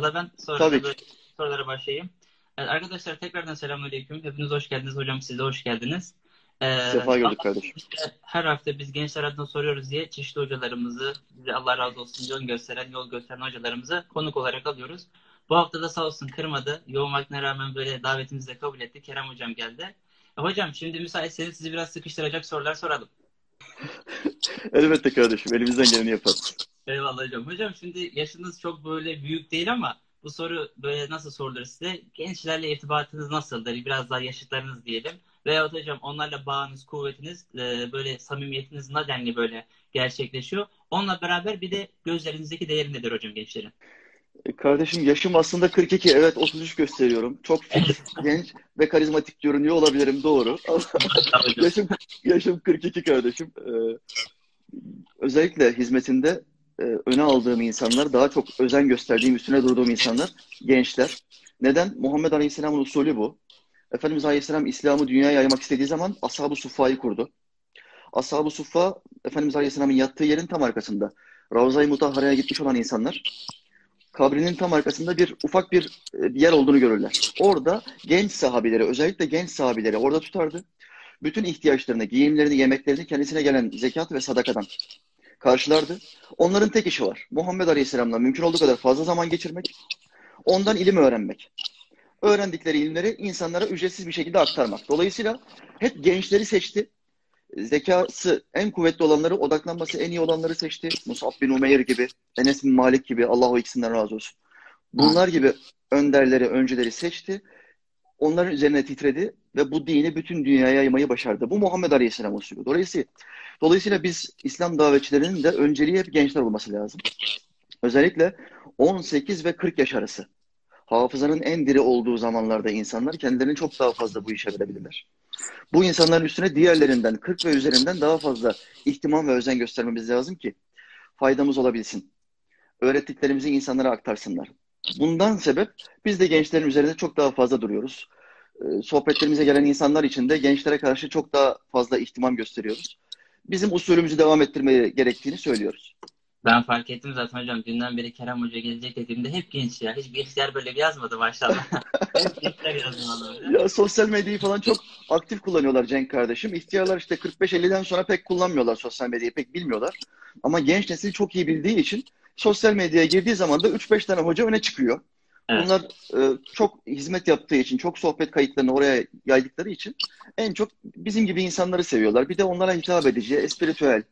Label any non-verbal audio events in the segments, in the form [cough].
Valla ben sonra Tabii da sorulara başlayayım. Evet, arkadaşlar tekrardan selamünaleyküm. Hepiniz hoş geldiniz. Hocam siz de hoş geldiniz. Ee, Sefa gördük kardeşim. işte her hafta biz gençler adına soruyoruz diye çeşitli hocalarımızı, bize Allah razı olsun yol gösteren, yol gösteren hocalarımızı konuk olarak alıyoruz. Bu hafta da sağ olsun kırmadı. Yoğun vaktine rağmen böyle davetimizi de kabul etti. Kerem hocam geldi. E, hocam şimdi müsaitseniz sizi biraz sıkıştıracak sorular soralım. [laughs] Elbette kardeşim. Elimizden geleni yaparız. Eyvallah hocam. Hocam şimdi yaşınız çok böyle büyük değil ama bu soru böyle nasıl sorulur size? Gençlerle irtibatınız nasıldır? Biraz daha yaşıtlarınız diyelim. Veyahut hocam onlarla bağınız, kuvvetiniz, e, böyle samimiyetiniz ne denli böyle gerçekleşiyor? Onunla beraber bir de gözlerinizdeki değeri nedir hocam gençlerin? E, Kardeşim yaşım aslında 42. Evet 33 gösteriyorum. Çok [laughs] fit, genç ve karizmatik görünüyor olabilirim. Doğru. [laughs] Yaşım, yaşım 42 kardeşim. Ee, özellikle hizmetinde e, öne aldığım insanlar, daha çok özen gösterdiğim, üstüne durduğum insanlar gençler. Neden? Muhammed Aleyhisselam'ın usulü bu. Efendimiz Aleyhisselam İslam'ı dünyaya yaymak istediği zaman Ashab-ı Suffa'yı kurdu. Ashab-ı Suffa, Efendimiz Aleyhisselam'ın yattığı yerin tam arkasında. Ravza-i Mutahhara'ya gitmiş olan insanlar, kabrinin tam arkasında bir ufak bir e, yer olduğunu görürler. Orada genç sahabileri, özellikle genç sahabileri orada tutardı. Bütün ihtiyaçlarını, giyimlerini, yemeklerini kendisine gelen zekat ve sadakadan karşılardı. Onların tek işi var. Muhammed Aleyhisselam'la mümkün olduğu kadar fazla zaman geçirmek, ondan ilim öğrenmek. Öğrendikleri ilimleri insanlara ücretsiz bir şekilde aktarmak. Dolayısıyla hep gençleri seçti. Zekası en kuvvetli olanları, odaklanması en iyi olanları seçti. Musab bin Umeyr gibi, Enes bin Malik gibi, Allah o ikisinden razı olsun. Bunlar gibi önderleri, öncüleri seçti. Onların üzerine titredi ve bu dini bütün dünyaya yaymayı başardı. Bu Muhammed Aleyhisselam usulü. Dolayısıyla, dolayısıyla biz İslam davetçilerinin de önceliği hep gençler olması lazım. Özellikle 18 ve 40 yaş arası. Hafızanın en diri olduğu zamanlarda insanlar kendilerini çok daha fazla bu işe verebilirler. Bu insanların üstüne diğerlerinden 40 ve üzerinden daha fazla ihtimam ve özen göstermemiz lazım ki faydamız olabilsin. Öğrettiklerimizi insanlara aktarsınlar. Bundan sebep biz de gençlerin üzerinde çok daha fazla duruyoruz. Ee, Sohbetlerimize gelen insanlar için de gençlere karşı çok daha fazla ihtimam gösteriyoruz. Bizim usulümüzü devam ettirmeye gerektiğini söylüyoruz. Ben fark ettim zaten hocam. Dünden beri Kerem Hoca gelecek dediğimde hep gençler. Hiç gençler böyle yazmadı maşallah. [laughs] hep gençler. Ya sosyal medyayı falan çok aktif kullanıyorlar Cenk kardeşim. İhtiyarlar işte 45-50'den sonra pek kullanmıyorlar sosyal medyayı, pek bilmiyorlar. Ama genç nesil çok iyi bildiği için sosyal medyaya girdiği zaman da 3-5 tane hoca öne çıkıyor. Evet. Bunlar e, çok hizmet yaptığı için, çok sohbet kayıtlarını oraya yaydıkları için en çok bizim gibi insanları seviyorlar. Bir de onlara hitap edici, espiritüel,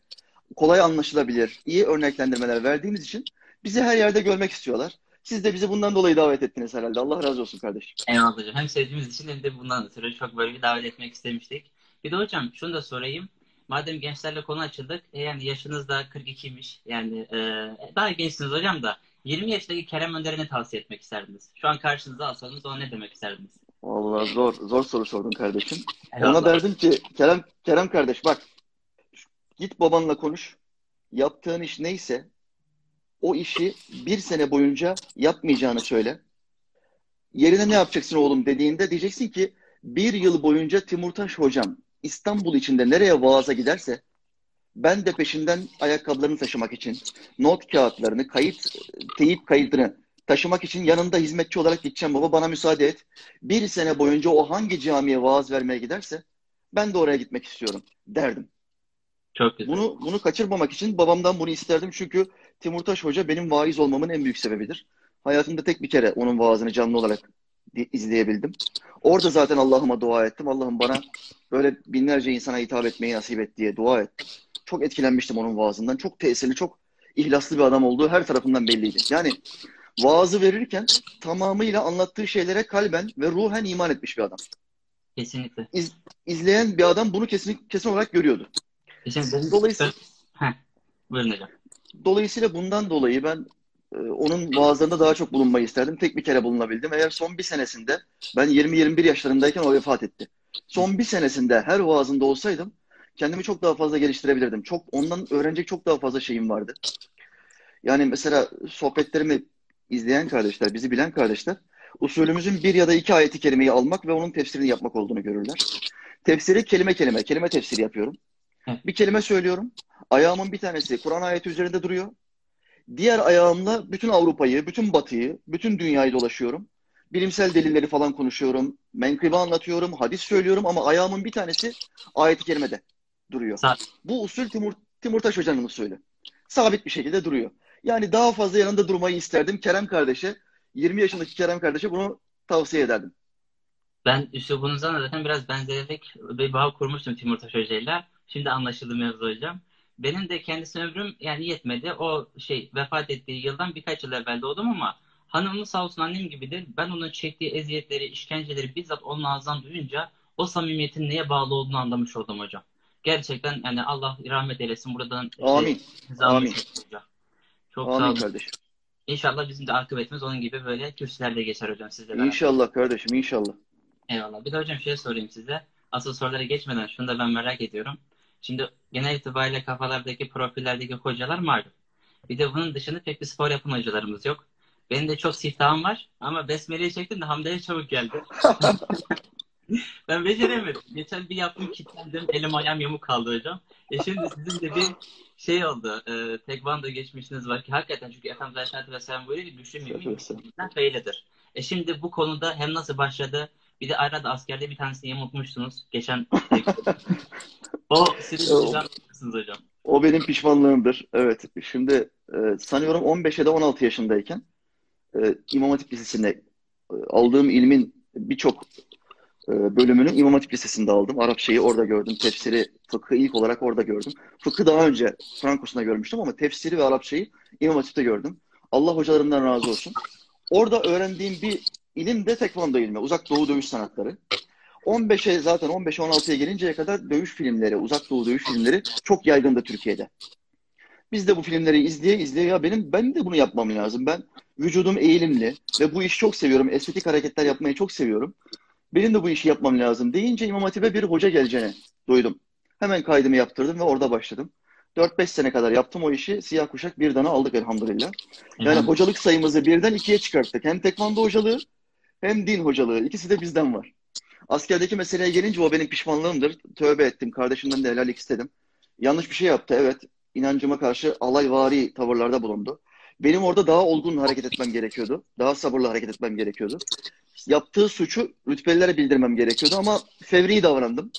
kolay anlaşılabilir, iyi örneklendirmeler verdiğimiz için bizi her yerde görmek istiyorlar. Siz de bizi bundan dolayı davet ettiniz herhalde. Allah razı olsun kardeşim. Eyvallah hocam. Hem sevdiğimiz için hem de bundan ötürü çok böyle bir davet etmek istemiştik. Bir de hocam şunu da sorayım. Madem gençlerle konu açıldık, e yani yaşınız da 42'ymiş. Yani e, daha gençsiniz hocam da 20 yaşındaki Kerem Önder'e ne tavsiye etmek isterdiniz? Şu an karşınıza alsanız ona ne demek isterdiniz? Vallahi zor, zor soru sordun kardeşim. Ona Eyvallah. derdim ki Kerem, Kerem kardeş bak git babanla konuş. Yaptığın iş neyse o işi bir sene boyunca yapmayacağını söyle. Yerine ne yapacaksın oğlum dediğinde diyeceksin ki bir yıl boyunca Timurtaş hocam İstanbul içinde nereye vaaza giderse ben de peşinden ayakkabılarını taşımak için, not kağıtlarını, kayıt, teyip kayıtını taşımak için yanında hizmetçi olarak gideceğim baba bana müsaade et. Bir sene boyunca o hangi camiye vaaz vermeye giderse ben de oraya gitmek istiyorum derdim. Çok güzel. Bunu bunu kaçırmamak için babamdan bunu isterdim çünkü Timurtaş Hoca benim vaiz olmamın en büyük sebebidir. Hayatımda tek bir kere onun vaazını canlı olarak di- izleyebildim. Orada zaten Allah'ıma dua ettim. Allah'ım bana böyle binlerce insana hitap etmeyi nasip et diye dua ettim. Çok etkilenmiştim onun vaazından. Çok tesirli, çok ihlaslı bir adam olduğu her tarafından belliydi. Yani vaazı verirken tamamıyla anlattığı şeylere kalben ve ruhen iman etmiş bir adam. Kesinlikle. İz, izleyen bir adam bunu kesin, kesin olarak görüyordu. Kesinlikle. Dolayısıyla Heh, buyurun hocam. Dolayısıyla bundan dolayı ben e, onun vaazlarında daha çok bulunmayı isterdim. Tek bir kere bulunabildim. Eğer son bir senesinde ben 20-21 yaşlarındayken o vefat etti. Son bir senesinde her vaazında olsaydım kendimi çok daha fazla geliştirebilirdim. Çok ondan öğrenecek çok daha fazla şeyim vardı. Yani mesela sohbetlerimi izleyen kardeşler, bizi bilen kardeşler usulümüzün bir ya da iki ayeti kerimeyi almak ve onun tefsirini yapmak olduğunu görürler. Tefsiri kelime kelime, kelime tefsiri yapıyorum. Bir kelime söylüyorum. Ayağımın bir tanesi Kur'an ayeti üzerinde duruyor. Diğer ayağımla bütün Avrupa'yı, bütün Batı'yı, bütün dünyayı dolaşıyorum. Bilimsel delilleri falan konuşuyorum. Menkıbe anlatıyorum, hadis söylüyorum ama ayağımın bir tanesi ayet-i kerimede duruyor. Sa- Bu usul Timur, Timurtaş Hoca'nın usulü. Sabit bir şekilde duruyor. Yani daha fazla yanında durmayı isterdim. Kerem kardeşe, 20 yaşındaki Kerem kardeşe bunu tavsiye ederdim. Ben üslubunuzdan da zaten biraz benzerlik bir bağ kurmuştum Timur Taş Hoca'yla. Şimdi anlaşıldı mevzu hocam. Benim de kendisi ömrüm yani yetmedi. O şey vefat ettiği yıldan birkaç yıl evvel doğdum ama hanımım sağ olsun annem gibidir. Ben onun çektiği eziyetleri, işkenceleri bizzat onun ağzından duyunca o samimiyetin neye bağlı olduğunu anlamış oldum hocam. Gerçekten yani Allah rahmet eylesin buradan şey, Amin. hizamı Amin. Çok sağ Amin olun. kardeşim. İnşallah bizim de akıbetimiz onun gibi böyle kürsülerde geçer hocam sizle beraber. İnşallah kardeşim, inşallah. Eyvallah. Bir de hocam şey sorayım size. Asıl sorulara geçmeden şunu da ben merak ediyorum. Şimdi genel itibariyle kafalardaki profillerdeki hocalar malum. Bir de bunun dışında pek bir spor yapan hocalarımız yok. Benim de çok siftahım var ama besmeleyi çektim de Hamda'ya çabuk geldi. [laughs] Ben beceremedim. Geçen bir yaptım kilitlendim. Elim ayağım yamuk kaldı hocam. E şimdi sizin de bir şey oldu. E, tekvando geçmişiniz var ki hakikaten çünkü Efendimiz Aleyhisselatü Vesselam buyuruyor ki güçlü mümin feyledir. E şimdi bu konuda hem nasıl başladı bir de arada askerde bir tanesini unutmuşsunuz. Geçen [laughs] o siz O- hocam? O benim pişmanlığımdır. Evet. Şimdi e, sanıyorum 15 ya da 16 yaşındayken e, İmam Hatip Lisesi'nde e, aldığım ilmin birçok bölümünü İmam Hatip Lisesi'nde aldım. Arapçayı orada gördüm. Tefsiri, fıkhı ilk olarak orada gördüm. Fıkhı daha önce Frankos'unda görmüştüm ama tefsiri ve Arapçayı İmam Hatip'te gördüm. Allah hocalarımdan razı olsun. Orada öğrendiğim bir ilim de tekvando ilmi. Uzak Doğu dövüş sanatları. 15'e zaten 15-16'ya gelinceye kadar dövüş filmleri, uzak doğu dövüş filmleri çok yaygındı Türkiye'de. Biz de bu filmleri izleye izleye ya benim ben de bunu yapmam lazım. Ben vücudum eğilimli ve bu işi çok seviyorum. Estetik hareketler yapmayı çok seviyorum. Benim de bu işi yapmam lazım deyince İmam Hatip'e bir hoca geleceğini duydum. Hemen kaydımı yaptırdım ve orada başladım. 4-5 sene kadar yaptım o işi. Siyah kuşak bir dana aldık elhamdülillah. Yani hocalık sayımızı birden ikiye çıkarttık. Hem tekvando hocalığı hem din hocalığı. İkisi de bizden var. Askerdeki meseleye gelince o benim pişmanlığımdır. Tövbe ettim. Kardeşimden de helallik istedim. Yanlış bir şey yaptı evet. İnancıma karşı alayvari tavırlarda bulundu. Benim orada daha olgun hareket etmem gerekiyordu. Daha sabırlı hareket etmem gerekiyordu. Yaptığı suçu rütbelilere bildirmem gerekiyordu ama fevri davrandım.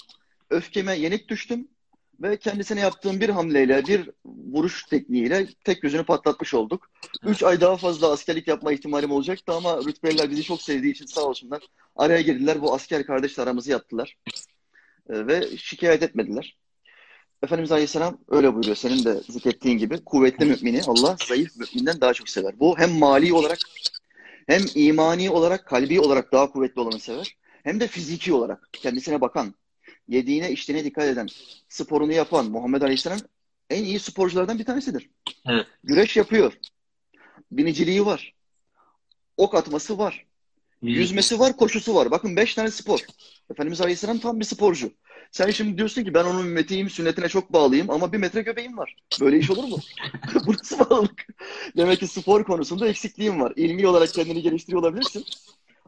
Öfkeme yenik düştüm ve kendisine yaptığım bir hamleyle, bir vuruş tekniğiyle tek gözünü patlatmış olduk. Üç ay daha fazla askerlik yapma ihtimalim olacaktı ama rütbeliler bizi çok sevdiği için sağ olsunlar. Araya girdiler, bu asker kardeşle aramızı yaptılar. Ee, ve şikayet etmediler. Efendimiz Aleyhisselam öyle buyuruyor. Senin de zikrettiğin gibi kuvvetli mümini Allah zayıf müminden daha çok sever. Bu hem mali olarak hem imani olarak, kalbi olarak daha kuvvetli olanı sever. Hem de fiziki olarak kendisine bakan, yediğine içtiğine dikkat eden, sporunu yapan Muhammed Aleyhisselam en iyi sporculardan bir tanesidir. Evet. Güreş yapıyor. Biniciliği var. Ok atması var. Yüzmesi var, koşusu var. Bakın beş tane spor. Efendimiz Aleyhisselam tam bir sporcu. Sen şimdi diyorsun ki ben onun ümmetiyim, sünnetine çok bağlıyım ama bir metre göbeğim var. Böyle iş olur mu? [laughs] [laughs] Bu nasıl bağlılık? Demek ki spor konusunda eksikliğim var. İlmi olarak kendini geliştiriyor olabilirsin.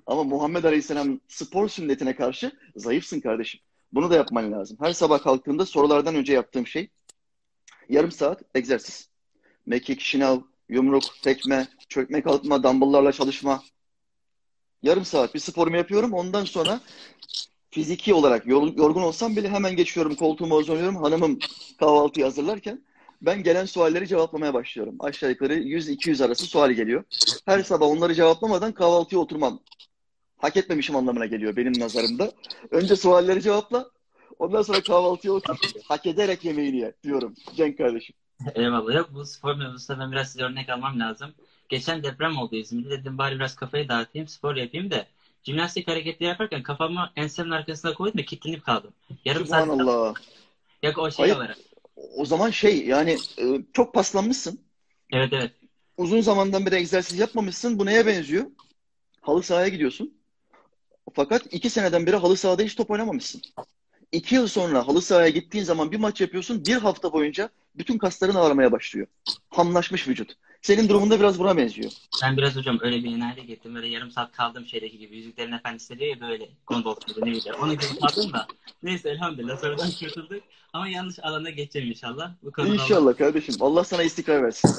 Ama Muhammed Aleyhisselam spor sünnetine karşı zayıfsın kardeşim. Bunu da yapman lazım. Her sabah kalktığımda sorulardan önce yaptığım şey yarım saat egzersiz. Mekik, şınav, yumruk, tekme, çökme kalkma, dumbbell'larla çalışma. Yarım saat bir sporumu yapıyorum. Ondan sonra fiziki olarak yor- yorgun olsam bile hemen geçiyorum koltuğuma uzanıyorum. Hanımım kahvaltıyı hazırlarken ben gelen sualleri cevaplamaya başlıyorum. Aşağı yukarı 100-200 arası sual geliyor. Her sabah onları cevaplamadan kahvaltıya oturmam. Hak etmemişim anlamına geliyor benim nazarımda. Önce sualleri cevapla. Ondan sonra kahvaltıya otur. Hak ederek yemeğini ye diyorum Cenk kardeşim. Eyvallah. Yok bu spor mevzusunda ben biraz size örnek almam lazım. Geçen deprem oldu İzmir'de. Dedim bari biraz kafayı dağıtayım, spor yapayım da. Jimnastik hareketleri yaparken kafamı ensemin arkasına koydum ve kilitlenip kaldım. Yarım saat Subhanallah. Yok o şey Hayır. olarak. O zaman şey yani e, çok paslanmışsın. Evet evet. Uzun zamandan beri egzersiz yapmamışsın. Bu neye benziyor? Halı sahaya gidiyorsun. Fakat iki seneden beri halı sahada hiç top oynamamışsın. İki yıl sonra halı sahaya gittiğin zaman bir maç yapıyorsun. Bir hafta boyunca bütün kasların ağrımaya başlıyor. Hamlaşmış vücut. Senin durumunda biraz buna benziyor. Ben biraz hocam öyle bir enerji gittim. Böyle yarım saat kaldım şeydeki gibi. Yüzüklerin Efendisi diyor ya böyle. Gondol gibi neydi. Onun gibi kaldım da. Neyse elhamdülillah sonradan [laughs] kurtulduk. Ama yanlış alana geçeceğim inşallah. Bu konuda İnşallah kardeşim. Allah sana istikrar versin.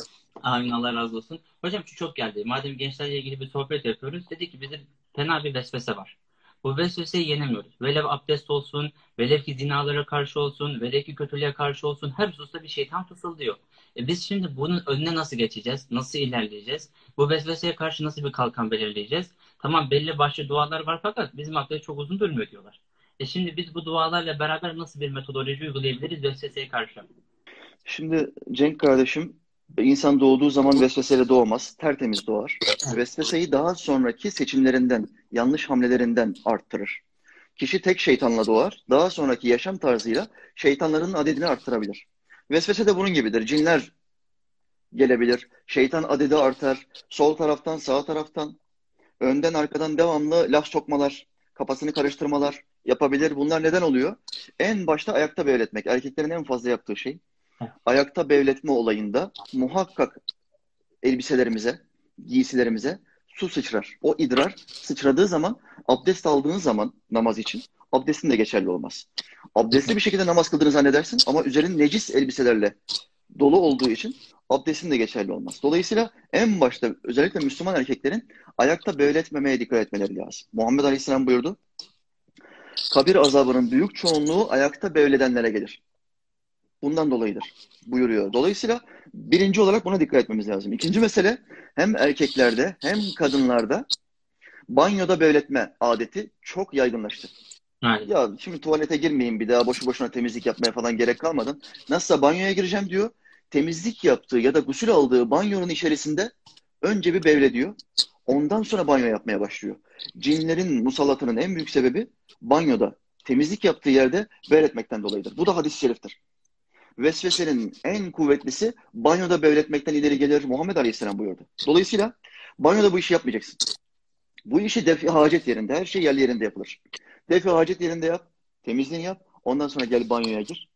Amin Allah razı olsun. Hocam şu çok geldi. Madem gençlerle ilgili bir sohbet yapıyoruz. Dedi ki bizim fena bir vesvese var. Bu vesveseyi yenemiyoruz. Velev abdest olsun, velev ki zinalara karşı olsun, velev ki kötülüğe karşı olsun her hususta bir şeytan fısıldıyor. E biz şimdi bunun önüne nasıl geçeceğiz? Nasıl ilerleyeceğiz? Bu vesveseye karşı nasıl bir kalkan belirleyeceğiz? Tamam belli başlı dualar var fakat bizim aklı çok uzun durmuyor diyorlar. E şimdi biz bu dualarla beraber nasıl bir metodoloji uygulayabiliriz vesveseye karşı? Şimdi Cenk kardeşim insan doğduğu zaman vesveseyle doğmaz. Tertemiz doğar. Vesveseyi daha sonraki seçimlerinden, yanlış hamlelerinden arttırır. Kişi tek şeytanla doğar. Daha sonraki yaşam tarzıyla şeytanların adedini arttırabilir. Vesvese de bunun gibidir. Cinler gelebilir. Şeytan adedi artar. Sol taraftan, sağ taraftan, önden arkadan devamlı laf sokmalar, kafasını karıştırmalar yapabilir. Bunlar neden oluyor? En başta ayakta bevletmek. Erkeklerin en fazla yaptığı şey. Ayakta bevletme olayında muhakkak elbiselerimize, giysilerimize su sıçrar. O idrar sıçradığı zaman abdest aldığın zaman namaz için abdestin de geçerli olmaz. Abdestli bir şekilde namaz kıldığını zannedersin ama üzerin necis elbiselerle dolu olduğu için abdestin de geçerli olmaz. Dolayısıyla en başta özellikle Müslüman erkeklerin ayakta bevletmemeye dikkat etmeleri lazım. Muhammed Aleyhisselam buyurdu. Kabir azabının büyük çoğunluğu ayakta bevledenlere gelir. Bundan dolayıdır buyuruyor. Dolayısıyla birinci olarak buna dikkat etmemiz lazım. İkinci mesele hem erkeklerde hem kadınlarda banyoda bevletme adeti çok yaygınlaştı. Aynen. Ya şimdi tuvalete girmeyeyim bir daha boşu boşuna temizlik yapmaya falan gerek kalmadan. Nasılsa banyoya gireceğim diyor. Temizlik yaptığı ya da gusül aldığı banyonun içerisinde önce bir bevle diyor. Ondan sonra banyo yapmaya başlıyor. Cinlerin musallatının en büyük sebebi banyoda temizlik yaptığı yerde bevletmekten dolayıdır. Bu da hadis-i şeriftir. Vesvesenin en kuvvetlisi banyoda bevletmekten ileri gelir. Muhammed Aleyhisselam buyurdu. Dolayısıyla banyoda bu işi yapmayacaksın. Bu işi defi hacet yerinde, her şey yerli yerinde yapılır. Defi hacet yerinde yap, temizliğini yap. Ondan sonra gel banyoya gir.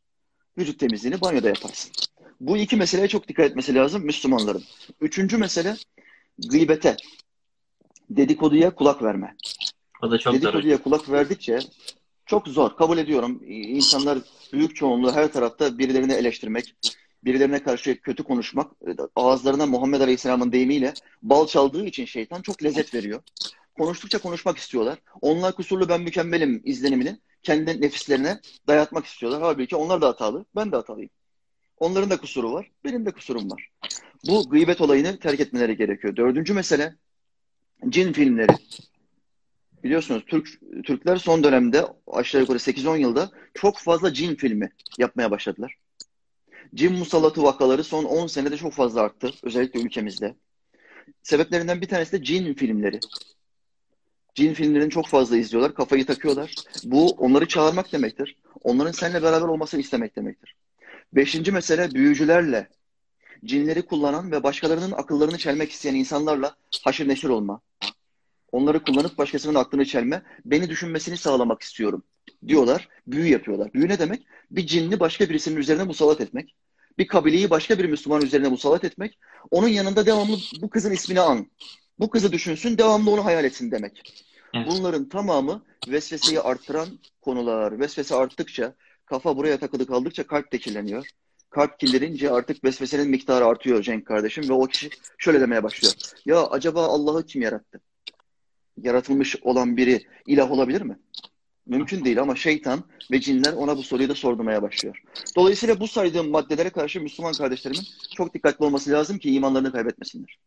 Vücut temizliğini banyoda yaparsın. Bu iki meseleye çok dikkat etmesi lazım Müslümanların. Üçüncü mesele gıybete, dedikoduya kulak verme. O da çok. Dedikoduya kulak verdikçe çok zor. Kabul ediyorum. İnsanlar büyük çoğunluğu her tarafta birilerini eleştirmek, birilerine karşı kötü konuşmak, ağızlarına Muhammed Aleyhisselam'ın deyimiyle bal çaldığı için şeytan çok lezzet veriyor. Konuştukça konuşmak istiyorlar. Onlar kusurlu ben mükemmelim izlenimini kendi nefislerine dayatmak istiyorlar. Halbuki onlar da hatalı, ben de hatalıyım. Onların da kusuru var, benim de kusurum var. Bu gıybet olayını terk etmeleri gerekiyor. Dördüncü mesele cin filmleri. Biliyorsunuz Türk Türkler son dönemde aşağı yukarı 8-10 yılda çok fazla cin filmi yapmaya başladılar. Cin musallatı vakaları son 10 senede çok fazla arttı. Özellikle ülkemizde. Sebeplerinden bir tanesi de cin filmleri. Cin filmlerini çok fazla izliyorlar, kafayı takıyorlar. Bu onları çağırmak demektir. Onların seninle beraber olmasını istemek demektir. Beşinci mesele büyücülerle, cinleri kullanan ve başkalarının akıllarını çelmek isteyen insanlarla haşır neşir olma. Onları kullanıp başkasının aklını çelme, beni düşünmesini sağlamak istiyorum diyorlar. Büyü yapıyorlar. Büyü ne demek? Bir cinni başka birisinin üzerine musallat etmek. Bir kabileyi başka bir Müslüman üzerine musallat etmek. Onun yanında devamlı bu kızın ismini an. Bu kızı düşünsün, devamlı onu hayal etsin demek. Evet. Bunların tamamı vesveseyi arttıran konular. Vesvese arttıkça, kafa buraya takılı kaldıkça kalp de kirleniyor. Kalp kirlenince artık vesvesenin miktarı artıyor Cenk kardeşim ve o kişi şöyle demeye başlıyor. Ya acaba Allah'ı kim yarattı? Yaratılmış olan biri ilah olabilir mi? Mümkün değil ama şeytan ve cinler ona bu soruyu da sordurmaya başlıyor. Dolayısıyla bu saydığım maddelere karşı Müslüman kardeşlerimin çok dikkatli olması lazım ki imanlarını kaybetmesinler.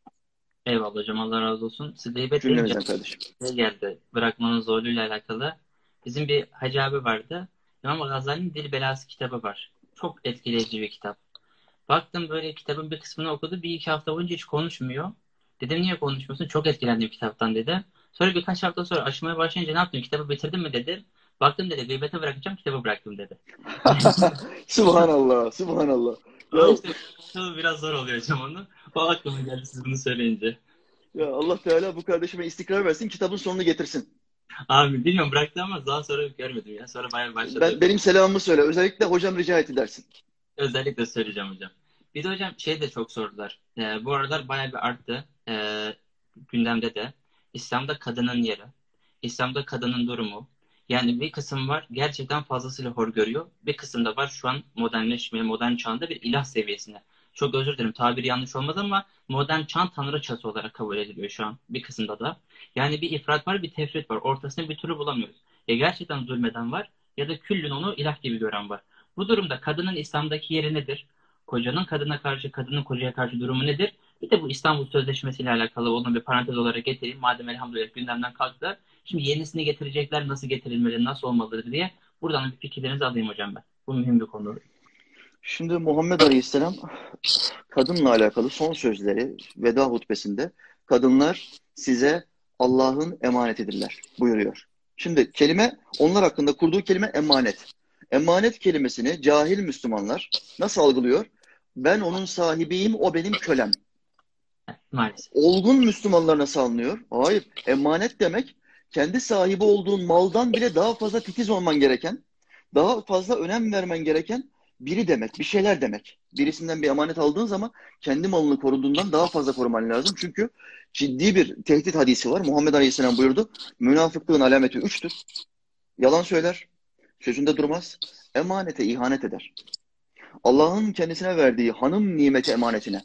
Eyvallah hocam Allah razı olsun. Siz de heybet Cümlemizden kardeşim. şey geldi. Bırakmanın zorluğuyla alakalı. Bizim bir hacı abi vardı. İmam Gazali'nin Dil Belası kitabı var. Çok etkileyici bir kitap. Baktım böyle kitabın bir kısmını okudu. Bir iki hafta boyunca hiç konuşmuyor. Dedim niye konuşmuyorsun? Çok etkilendim kitaptan dedi. Sonra birkaç hafta sonra aşmaya başlayınca ne yaptın? Kitabı bitirdin mi dedi. Baktım dedi gıybete bırakacağım kitabı bıraktım dedi. [laughs] Subhanallah, subhanallah. Ya, işte biraz zor oluyor hocam onu. O aklıma geldi siz bunu söyleyince. ya Allah Teala bu kardeşime istikrar versin, kitabın sonunu getirsin. Abi bilmiyorum bıraktı ama daha sonra görmedim ya. Sonra bayağı başladı. Ben, benim selamımı söyle. Özellikle hocam rica etti dersin. Özellikle söyleyeceğim hocam. Bir de hocam şey de çok sordular. Ee, bu aralar bayağı bir arttı. Ee, gündemde de. İslam'da kadının yeri. İslam'da kadının durumu. Yani bir kısım var gerçekten fazlasıyla hor görüyor. Bir kısım da var şu an modernleşmeye, modern çağında bir ilah seviyesine. çok özür dilerim tabiri yanlış olmaz ama modern çan tanrıçası olarak kabul ediliyor şu an bir kısımda da. Yani bir ifrat var bir tefrit var. Ortasını bir türlü bulamıyoruz. Ya gerçekten zulmeden var ya da küllün onu ilah gibi gören var. Bu durumda kadının İslam'daki yeri nedir? Kocanın kadına karşı, kadının kocaya karşı durumu nedir? Bir de bu İstanbul Sözleşmesi ile alakalı onu bir parantez olarak getireyim. Madem elhamdülillah gündemden kalktı. Şimdi yenisini getirecekler, nasıl getirilmeli, nasıl olmalıdır diye buradan bir fikirlerinizi alayım hocam ben. Bu mühim bir konu. Şimdi Muhammed Aleyhisselam kadınla alakalı son sözleri veda hutbesinde kadınlar size Allah'ın emanetidirler buyuruyor. Şimdi kelime onlar hakkında kurduğu kelime emanet. Emanet kelimesini cahil Müslümanlar nasıl algılıyor? Ben onun sahibiyim, o benim kölem. Maalesef. Olgun Müslümanlar nasıl anlıyor? Hayır. Emanet demek kendi sahibi olduğun maldan bile daha fazla titiz olman gereken, daha fazla önem vermen gereken biri demek, bir şeyler demek. Birisinden bir emanet aldığın zaman kendi malını koruduğundan daha fazla koruman lazım. Çünkü ciddi bir tehdit hadisi var. Muhammed Aleyhisselam buyurdu. Münafıklığın alameti üçtür. Yalan söyler, sözünde durmaz, emanete ihanet eder. Allah'ın kendisine verdiği hanım nimeti emanetine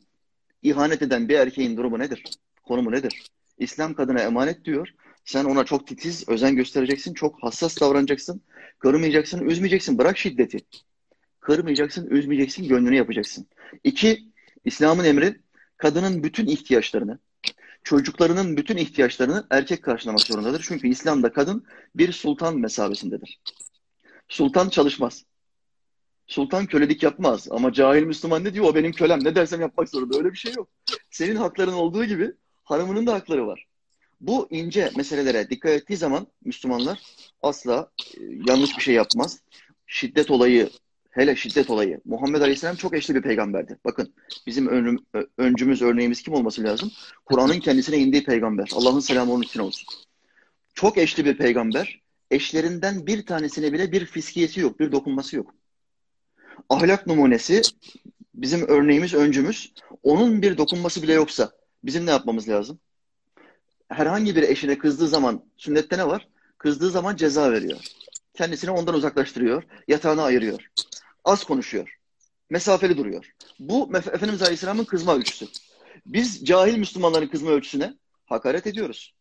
ihanet eden bir erkeğin durumu nedir? Konumu nedir? İslam kadına emanet diyor. Sen ona çok titiz, özen göstereceksin, çok hassas davranacaksın, kırmayacaksın, üzmeyeceksin. Bırak şiddeti. Kırmayacaksın, üzmeyeceksin, gönlünü yapacaksın. İki, İslam'ın emri kadının bütün ihtiyaçlarını, çocuklarının bütün ihtiyaçlarını erkek karşılamak zorundadır. Çünkü İslam'da kadın bir sultan mesabesindedir. Sultan çalışmaz. Sultan kölelik yapmaz. Ama cahil Müslüman ne diyor? O benim kölem. Ne dersem yapmak zorunda. Öyle bir şey yok. Senin hakların olduğu gibi hanımının da hakları var. Bu ince meselelere dikkat ettiği zaman Müslümanlar asla e, yanlış bir şey yapmaz. Şiddet olayı, hele şiddet olayı. Muhammed Aleyhisselam çok eşli bir peygamberdi. Bakın bizim önüm, öncümüz, örneğimiz kim olması lazım? Kur'an'ın kendisine indiği peygamber. Allah'ın selamı onun için olsun. Çok eşli bir peygamber. Eşlerinden bir tanesine bile bir fiskiyeti yok, bir dokunması yok. Ahlak numunesi bizim örneğimiz, öncümüz. Onun bir dokunması bile yoksa bizim ne yapmamız lazım? herhangi bir eşine kızdığı zaman sünnette ne var? Kızdığı zaman ceza veriyor. Kendisini ondan uzaklaştırıyor. Yatağına ayırıyor. Az konuşuyor. Mesafeli duruyor. Bu Efendimiz Aleyhisselam'ın kızma ölçüsü. Biz cahil Müslümanların kızma ölçüsüne hakaret ediyoruz.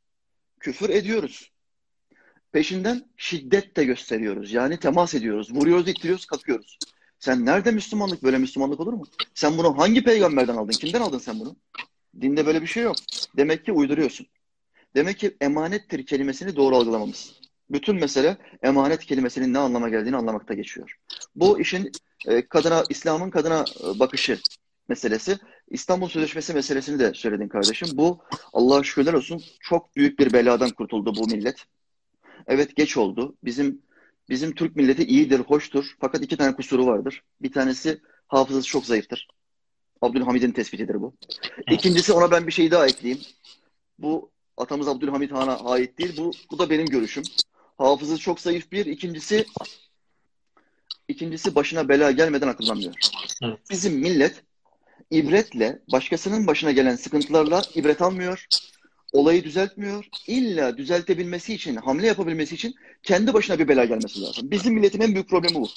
Küfür ediyoruz. Peşinden şiddet de gösteriyoruz. Yani temas ediyoruz. Vuruyoruz, ittiriyoruz, kalkıyoruz. Sen nerede Müslümanlık? Böyle Müslümanlık olur mu? Sen bunu hangi peygamberden aldın? Kimden aldın sen bunu? Dinde böyle bir şey yok. Demek ki uyduruyorsun. Demek ki emanettir kelimesini doğru algılamamışsın. Bütün mesele emanet kelimesinin ne anlama geldiğini anlamakta geçiyor. Bu işin e, kadına, İslam'ın kadına e, bakışı meselesi. İstanbul Sözleşmesi meselesini de söyledin kardeşim. Bu Allah'a şükürler olsun çok büyük bir beladan kurtuldu bu millet. Evet geç oldu. Bizim bizim Türk milleti iyidir, hoştur. Fakat iki tane kusuru vardır. Bir tanesi hafızası çok zayıftır. Abdülhamid'in tespitidir bu. İkincisi ona ben bir şey daha ekleyeyim. Bu atamız Abdülhamit Han'a ait değil. Bu, bu da benim görüşüm. Hafızı çok zayıf bir. İkincisi ikincisi başına bela gelmeden akıllanmıyor. Evet. Bizim millet ibretle, başkasının başına gelen sıkıntılarla ibret almıyor. Olayı düzeltmiyor. İlla düzeltebilmesi için, hamle yapabilmesi için kendi başına bir bela gelmesi lazım. Bizim milletin en büyük problemi bu.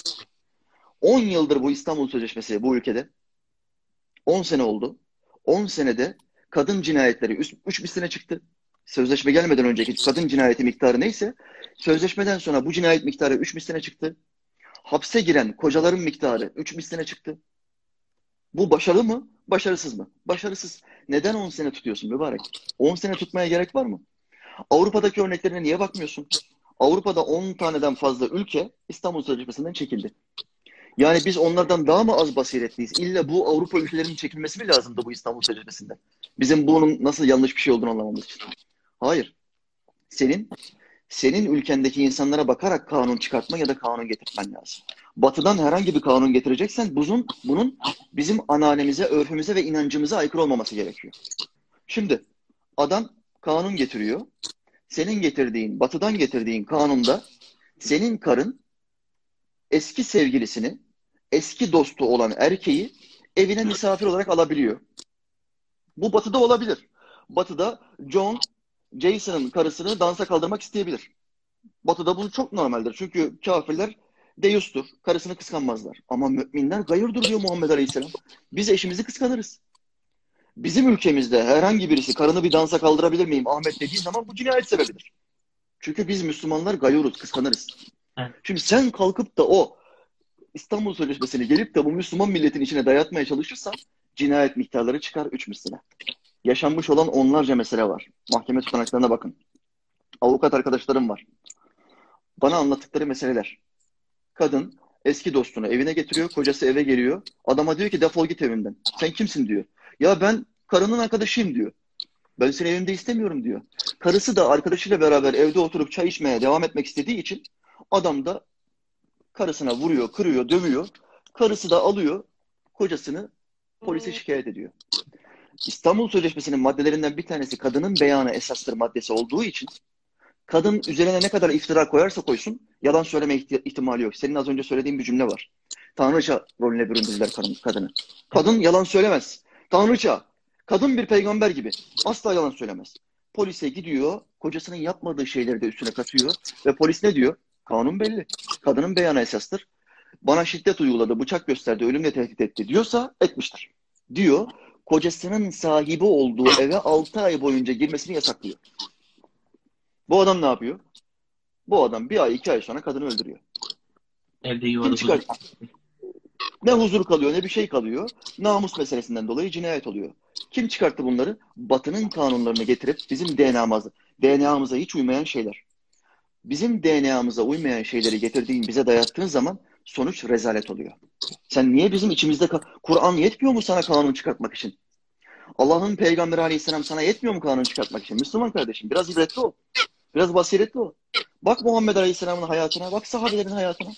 10 yıldır bu İstanbul Sözleşmesi bu ülkede. 10 sene oldu. 10 senede kadın cinayetleri 3 misline çıktı sözleşme gelmeden önceki kadın cinayeti miktarı neyse sözleşmeden sonra bu cinayet miktarı 3 misline çıktı. Hapse giren kocaların miktarı 3 misline çıktı. Bu başarılı mı? Başarısız mı? Başarısız. Neden 10 sene tutuyorsun mübarek? 10 sene tutmaya gerek var mı? Avrupa'daki örneklerine niye bakmıyorsun? Avrupa'da 10 taneden fazla ülke İstanbul Sözleşmesi'nden çekildi. Yani biz onlardan daha mı az basiretliyiz? İlla bu Avrupa ülkelerinin çekilmesi mi lazımdı bu İstanbul Sözleşmesi'nden? Bizim bunun nasıl yanlış bir şey olduğunu anlamamız için. Hayır. Senin senin ülkendeki insanlara bakarak kanun çıkartma ya da kanun getirtmen lazım. Batıdan herhangi bir kanun getireceksen bunun, bunun bizim ananemize, örfümüze ve inancımıza aykırı olmaması gerekiyor. Şimdi adam kanun getiriyor. Senin getirdiğin, batıdan getirdiğin kanunda senin karın eski sevgilisini, eski dostu olan erkeği evine misafir olarak alabiliyor. Bu batıda olabilir. Batıda John Jason'ın karısını dansa kaldırmak isteyebilir. Batı'da bu çok normaldir. Çünkü kafirler deyustur. Karısını kıskanmazlar. Ama müminler gayurdur diyor Muhammed Aleyhisselam. Biz eşimizi kıskanırız. Bizim ülkemizde herhangi birisi karını bir dansa kaldırabilir miyim Ahmet dediği zaman bu cinayet sebebidir. Çünkü biz Müslümanlar gayuruz, kıskanırız. Evet. Şimdi sen kalkıp da o İstanbul Sözleşmesi'ni gelip de bu Müslüman milletin içine dayatmaya çalışırsan cinayet miktarları çıkar üç misline. Yaşanmış olan onlarca mesele var. Mahkeme tutanaklarına bakın. Avukat arkadaşlarım var. Bana anlattıkları meseleler. Kadın eski dostunu evine getiriyor, kocası eve geliyor. Adama diyor ki defol git evimden. Sen kimsin diyor. Ya ben karının arkadaşıyım diyor. Ben seni evimde istemiyorum diyor. Karısı da arkadaşıyla beraber evde oturup çay içmeye devam etmek istediği için adam da karısına vuruyor, kırıyor, dövüyor. Karısı da alıyor kocasını polise şikayet ediyor. İstanbul Sözleşmesi'nin maddelerinden bir tanesi kadının beyanı esastır maddesi olduğu için kadın üzerine ne kadar iftira koyarsa koysun yalan söyleme ihti- ihtimali yok. Senin az önce söylediğin bir cümle var. Tanrıça rolüne büründürdüler kadın, kadını. Kadın yalan söylemez. Tanrıça. Kadın bir peygamber gibi. Asla yalan söylemez. Polise gidiyor, kocasının yapmadığı şeyleri de üstüne katıyor ve polis ne diyor? Kanun belli. Kadının beyanı esastır. Bana şiddet uyguladı, bıçak gösterdi, ölümle tehdit etti diyorsa etmiştir. Diyor, kocasının sahibi olduğu eve 6 ay boyunca girmesini yasaklıyor. Bu adam ne yapıyor? Bu adam bir ay, iki ay sonra kadını öldürüyor. Evde yuvalı çıkar? Ne huzur kalıyor ne bir şey kalıyor. Namus meselesinden dolayı cinayet oluyor. Kim çıkarttı bunları? Batı'nın kanunlarını getirip bizim DNA'mıza, DNA'mıza hiç uymayan şeyler. Bizim DNA'mıza uymayan şeyleri getirdiğin, bize dayattığın zaman sonuç rezalet oluyor. Sen niye bizim içimizde Kur'an yetmiyor mu sana kanun çıkartmak için? Allah'ın peygamberi aleyhisselam sana yetmiyor mu kanun çıkartmak için? Müslüman kardeşim biraz ibretli ol. Biraz basiretli ol. Bak Muhammed Aleyhisselam'ın hayatına, bak sahabelerin hayatına.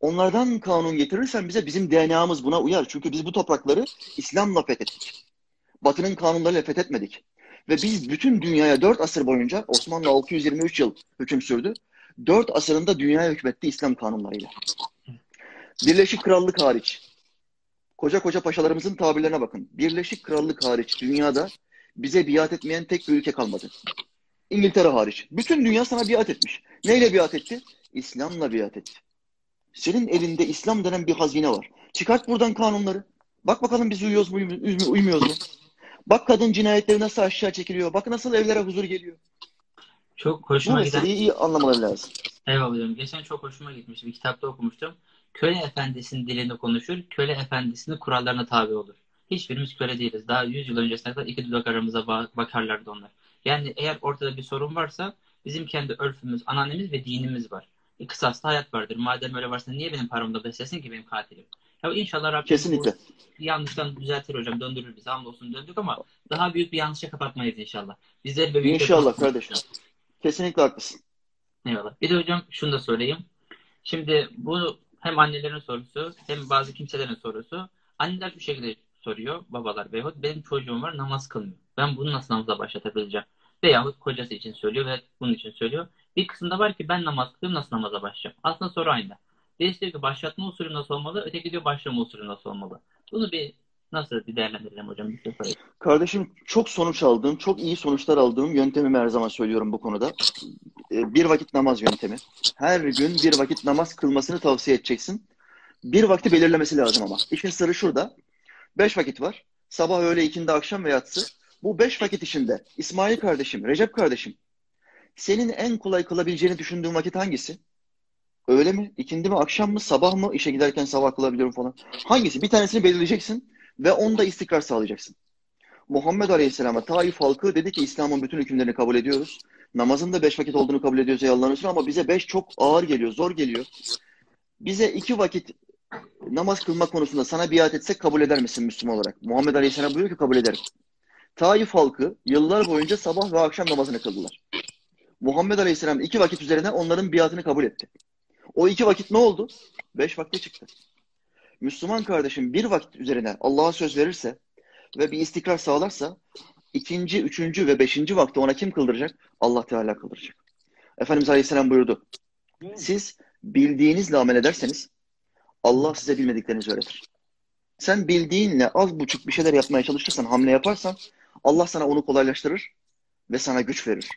Onlardan kanun getirirsen bize bizim DNA'mız buna uyar. Çünkü biz bu toprakları İslam'la fethettik. Batı'nın kanunlarıyla fethetmedik. Ve biz bütün dünyaya 4 asır boyunca Osmanlı 623 yıl hüküm sürdü. 4 asırında dünyaya hükmetti İslam kanunlarıyla. Birleşik Krallık hariç. Koca koca paşalarımızın tabirlerine bakın. Birleşik Krallık hariç dünyada bize biat etmeyen tek bir ülke kalmadı. İngiltere hariç. Bütün dünya sana biat etmiş. Neyle biat etti? İslam'la biat etti. Senin elinde İslam denen bir hazine var. Çıkart buradan kanunları. Bak bakalım biz uyuyoruz mu, uymu- uymuyoruz mu? Bak kadın cinayetleri nasıl aşağı çekiliyor. Bak nasıl evlere huzur geliyor. Çok Bu hoşuma giden meseleyi iyi anlamaları lazım. Eyvallah hocam. Geçen çok hoşuma gitmişti. Bir kitapta okumuştum. Köle efendisinin dilini konuşur, köle efendisinin kurallarına tabi olur. Hiçbirimiz köle değiliz. Daha 100 yıl öncesine kadar iki dudak aramıza ba- bakarlardı onlar. Yani eğer ortada bir sorun varsa bizim kendi örfümüz, ananemiz ve dinimiz var. E, kısaslı hayat vardır. Madem öyle varsa niye benim paramda beslesin ki benim katilim? Ya inşallah Rabbim Kesinlikle. bu yanlıştan düzeltir hocam. Döndürür bizi. Hamdolsun döndük ama daha büyük bir yanlışa kapatmayız inşallah. De büyük İnşallah kardeşim. Kesinlikle haklısın. Eyvallah. Bir de hocam şunu da söyleyeyim. Şimdi bu hem annelerin sorusu hem bazı kimselerin sorusu. Anneler şu şekilde soruyor babalar veyahut benim çocuğum var namaz kılmıyor. Ben bunu nasıl namaza başlatabileceğim? Veyahut kocası için söylüyor ve bunun için söylüyor. Bir kısımda var ki ben namaz kılıyorum nasıl namaza başlayacağım? Aslında soru aynı. Birisi diyor ki başlatma usulü nasıl olmalı? Öteki diyor başlama usulü nasıl olmalı? Bunu bir nasıl bir değerlendirelim hocam? Bir şey sorayım. Kardeşim çok sonuç aldığım, çok iyi sonuçlar aldığım yöntemimi her zaman söylüyorum bu konuda. Ee, Bir vakit namaz yöntemi. Her gün bir vakit namaz kılmasını tavsiye edeceksin. Bir vakti belirlemesi lazım ama. İşin sırrı şurada. Beş vakit var. Sabah, öğle, ikindi, akşam ve yatsı. Bu beş vakit içinde İsmail kardeşim, Recep kardeşim, senin en kolay kılabileceğini düşündüğün vakit hangisi? Öğle mi, ikindi mi, akşam mı, sabah mı? İşe giderken sabah kılabiliyorum falan. Hangisi? Bir tanesini belirleyeceksin ve onda istikrar sağlayacaksın. Muhammed Aleyhisselam'a Taif halkı dedi ki İslam'ın bütün hükümlerini kabul ediyoruz. Namazın da beş vakit olduğunu kabul ediyoruz ey Allah'ın ama bize beş çok ağır geliyor, zor geliyor. Bize iki vakit namaz kılma konusunda sana biat etsek kabul eder misin Müslüman olarak? Muhammed Aleyhisselam buyuruyor ki kabul ederim. Taif halkı yıllar boyunca sabah ve akşam namazını kıldılar. Muhammed Aleyhisselam iki vakit üzerine onların biatını kabul etti. O iki vakit ne oldu? Beş vakte çıktı. Müslüman kardeşim bir vakit üzerine Allah'a söz verirse ve bir istikrar sağlarsa ikinci, üçüncü ve beşinci vakti ona kim kıldıracak? Allah Teala kıldıracak. Efendimiz Aleyhisselam buyurdu. Siz bildiğinizle amel ederseniz Allah size bilmediklerinizi öğretir. Sen bildiğinle az buçuk bir şeyler yapmaya çalışırsan, hamle yaparsan Allah sana onu kolaylaştırır ve sana güç verir.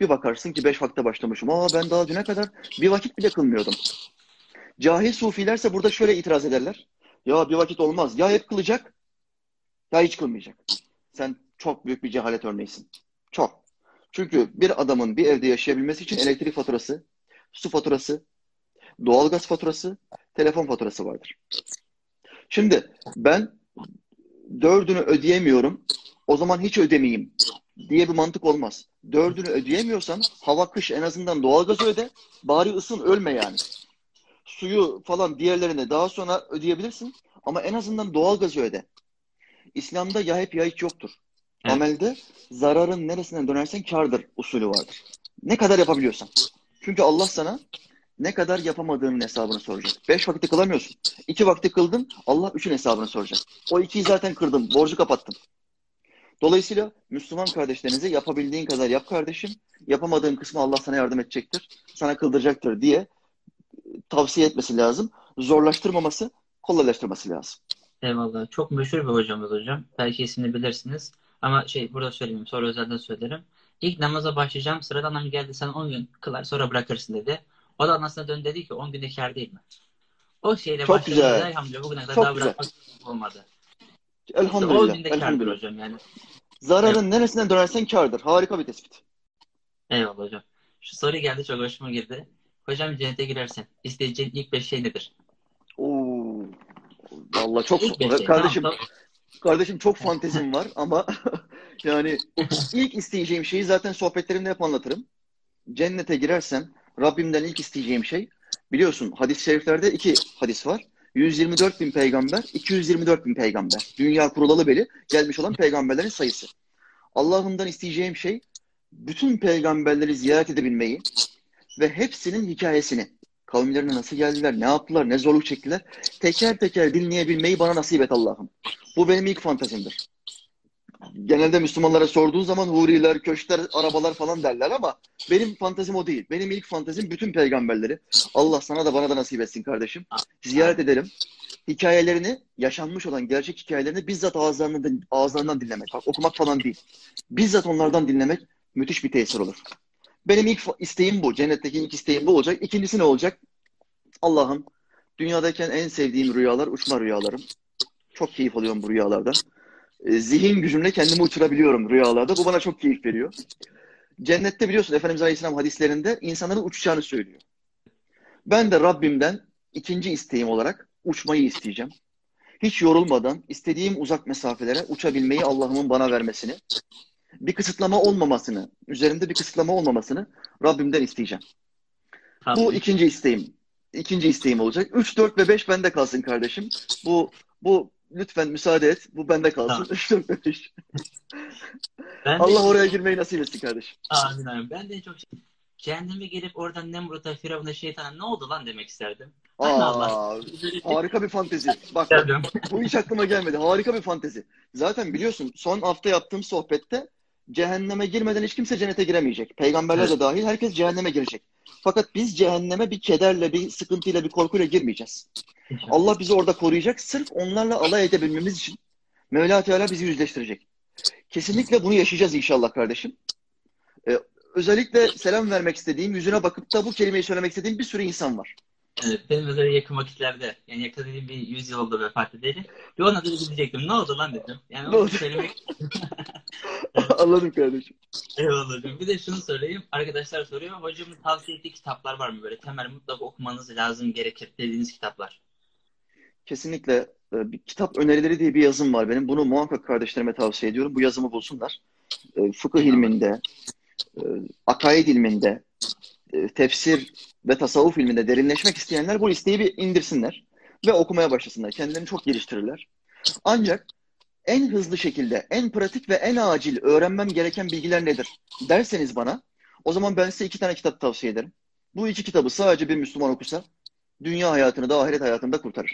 Bir bakarsın ki beş vakte başlamışım. Aa ben daha düne kadar bir vakit bile kılmıyordum. Cahil sufilerse burada şöyle itiraz ederler. Ya bir vakit olmaz. Ya hep kılacak ya hiç kılmayacak. Sen çok büyük bir cehalet örneğisin. Çok. Çünkü bir adamın bir evde yaşayabilmesi için elektrik faturası, su faturası, doğalgaz faturası, telefon faturası vardır. Şimdi ben dördünü ödeyemiyorum, o zaman hiç ödemeyeyim diye bir mantık olmaz. Dördünü ödeyemiyorsan hava kış en azından doğalgazı öde, bari ısın ölme yani. Suyu falan diğerlerini daha sonra ödeyebilirsin ama en azından doğalgazı öde. İslam'da ya hep ya hiç yoktur. Evet. Amelde zararın neresinden dönersen kardır usulü vardır. Ne kadar yapabiliyorsan. Çünkü Allah sana ne kadar yapamadığının hesabını soracak. Beş vakti kılamıyorsun. İki vakti kıldın, Allah üçün hesabını soracak. O ikiyi zaten kırdım, borcu kapattım. Dolayısıyla Müslüman kardeşlerinize yapabildiğin kadar yap kardeşim. Yapamadığın kısmı Allah sana yardım edecektir. Sana kıldıracaktır diye tavsiye etmesi lazım. Zorlaştırmaması, kolaylaştırması lazım. Eyvallah. Çok meşhur bir hocamız hocam. Belki ismini bilirsiniz. Ama şey burada söylemeyeyim. Sonra özelden söylerim. İlk namaza başlayacağım. Sıradan anam geldi sen 10 gün kılar sonra bırakırsın dedi. O da anasına dön dedi ki 10 günde kar değil mi? O şeyle Çok güzel. Elhamdülillah bugüne kadar Çok daha güzel. bırakmak olmadı. Elhamdülillah. İşte 10 günde elhamdülillah. hocam yani. Zararın evet. neresinden dönersen kardır. Harika bir tespit. Eyvallah hocam. Şu soru geldi çok hoşuma girdi. Hocam cennete girersen isteyeceğin ilk beş şey nedir? Oo. Vallahi çok şey. kardeşim tamam, tamam. kardeşim çok fantezim var [laughs] ama [laughs] yani ilk isteyeceğim şeyi zaten sohbetlerimde hep anlatırım. Cennete girersem Rabbimden ilk isteyeceğim şey biliyorsun hadis-i şeriflerde iki hadis var. 124 bin peygamber, 224 bin peygamber. Dünya kurulalı beri gelmiş olan peygamberlerin sayısı. Allah'ımdan isteyeceğim şey bütün peygamberleri ziyaret edebilmeyi ve hepsinin hikayesini, kavimlerine nasıl geldiler, ne yaptılar, ne zorluk çektiler, teker teker dinleyebilmeyi bana nasip et Allah'ım. Bu benim ilk fantazimdir genelde Müslümanlara sorduğun zaman huriler, köşkler, arabalar falan derler ama benim fantazim o değil. Benim ilk fantazim bütün peygamberleri. Allah sana da bana da nasip etsin kardeşim. Ziyaret edelim. Hikayelerini, yaşanmış olan gerçek hikayelerini bizzat ağızlarından, ağızlarından dinlemek. Bak okumak falan değil. Bizzat onlardan dinlemek müthiş bir tesir olur. Benim ilk isteğim bu. Cennetteki ilk isteğim bu olacak. İkincisi ne olacak? Allah'ım dünyadayken en sevdiğim rüyalar uçma rüyalarım. Çok keyif alıyorum bu rüyalardan. E, zihin gücümle kendimi uçurabiliyorum rüyalarda. Bu bana çok keyif veriyor. Cennette biliyorsun Efendimiz Aleyhisselam hadislerinde insanların uçacağını söylüyor. Ben de Rabbimden ikinci isteğim olarak uçmayı isteyeceğim. Hiç yorulmadan istediğim uzak mesafelere uçabilmeyi Allah'ımın bana vermesini, bir kısıtlama olmamasını, üzerinde bir kısıtlama olmamasını Rabbimden isteyeceğim. Tabii. Bu ikinci isteğim. İkinci isteğim olacak. Üç, dört ve beş bende kalsın kardeşim. Bu bu lütfen müsaade et. Bu bende kalsın. Tamam. [laughs] Allah oraya girmeyi nasip etsin kardeşim. Amin amin. Ben de çok kendimi gelip oradan Nemrut'a, Firavun'a, şeytana ne oldu lan demek isterdim. Aa, harika bir fantezi. [laughs] Bak bu hiç aklıma gelmedi. Harika bir fantezi. Zaten biliyorsun son hafta yaptığım sohbette cehenneme girmeden hiç kimse cennete giremeyecek. Peygamberler evet. de dahil herkes cehenneme girecek. Fakat biz cehenneme bir kederle, bir sıkıntıyla, bir korkuyla girmeyeceğiz. Allah bizi orada koruyacak. Sırf onlarla alay edebilmemiz için Mevla Teala bizi yüzleştirecek. Kesinlikle bunu yaşayacağız inşallah kardeşim. Ee, özellikle selam vermek istediğim, yüzüne bakıp da bu kelimeyi söylemek istediğim bir sürü insan var. Evet, benim özellikle yakın vakitlerde, yani yakın dediğim bir 100 yıl oldu vefat edeli. Bir ona da gidecektim. Ne oldu lan dedim. Yani ne oldu? Söylemek... [laughs] Anladım kardeşim. Eyvallah hocam. Bir de şunu söyleyeyim. Arkadaşlar soruyor. Hocamın tavsiye ettiği kitaplar var mı böyle? Temel mutlaka okumanız lazım gerekir dediğiniz kitaplar. Kesinlikle e, bir kitap önerileri diye bir yazım var benim. Bunu muhakkak kardeşlerime tavsiye ediyorum. Bu yazımı bulsunlar. E, fıkıh ilminde, e, akaid ilminde, tefsir ve tasavvuf ilminde derinleşmek isteyenler bu listeyi bir indirsinler ve okumaya başlasınlar. Kendilerini çok geliştirirler. Ancak en hızlı şekilde, en pratik ve en acil öğrenmem gereken bilgiler nedir derseniz bana, o zaman ben size iki tane kitap tavsiye ederim. Bu iki kitabı sadece bir Müslüman okusa, dünya hayatını da ahiret hayatını da kurtarır.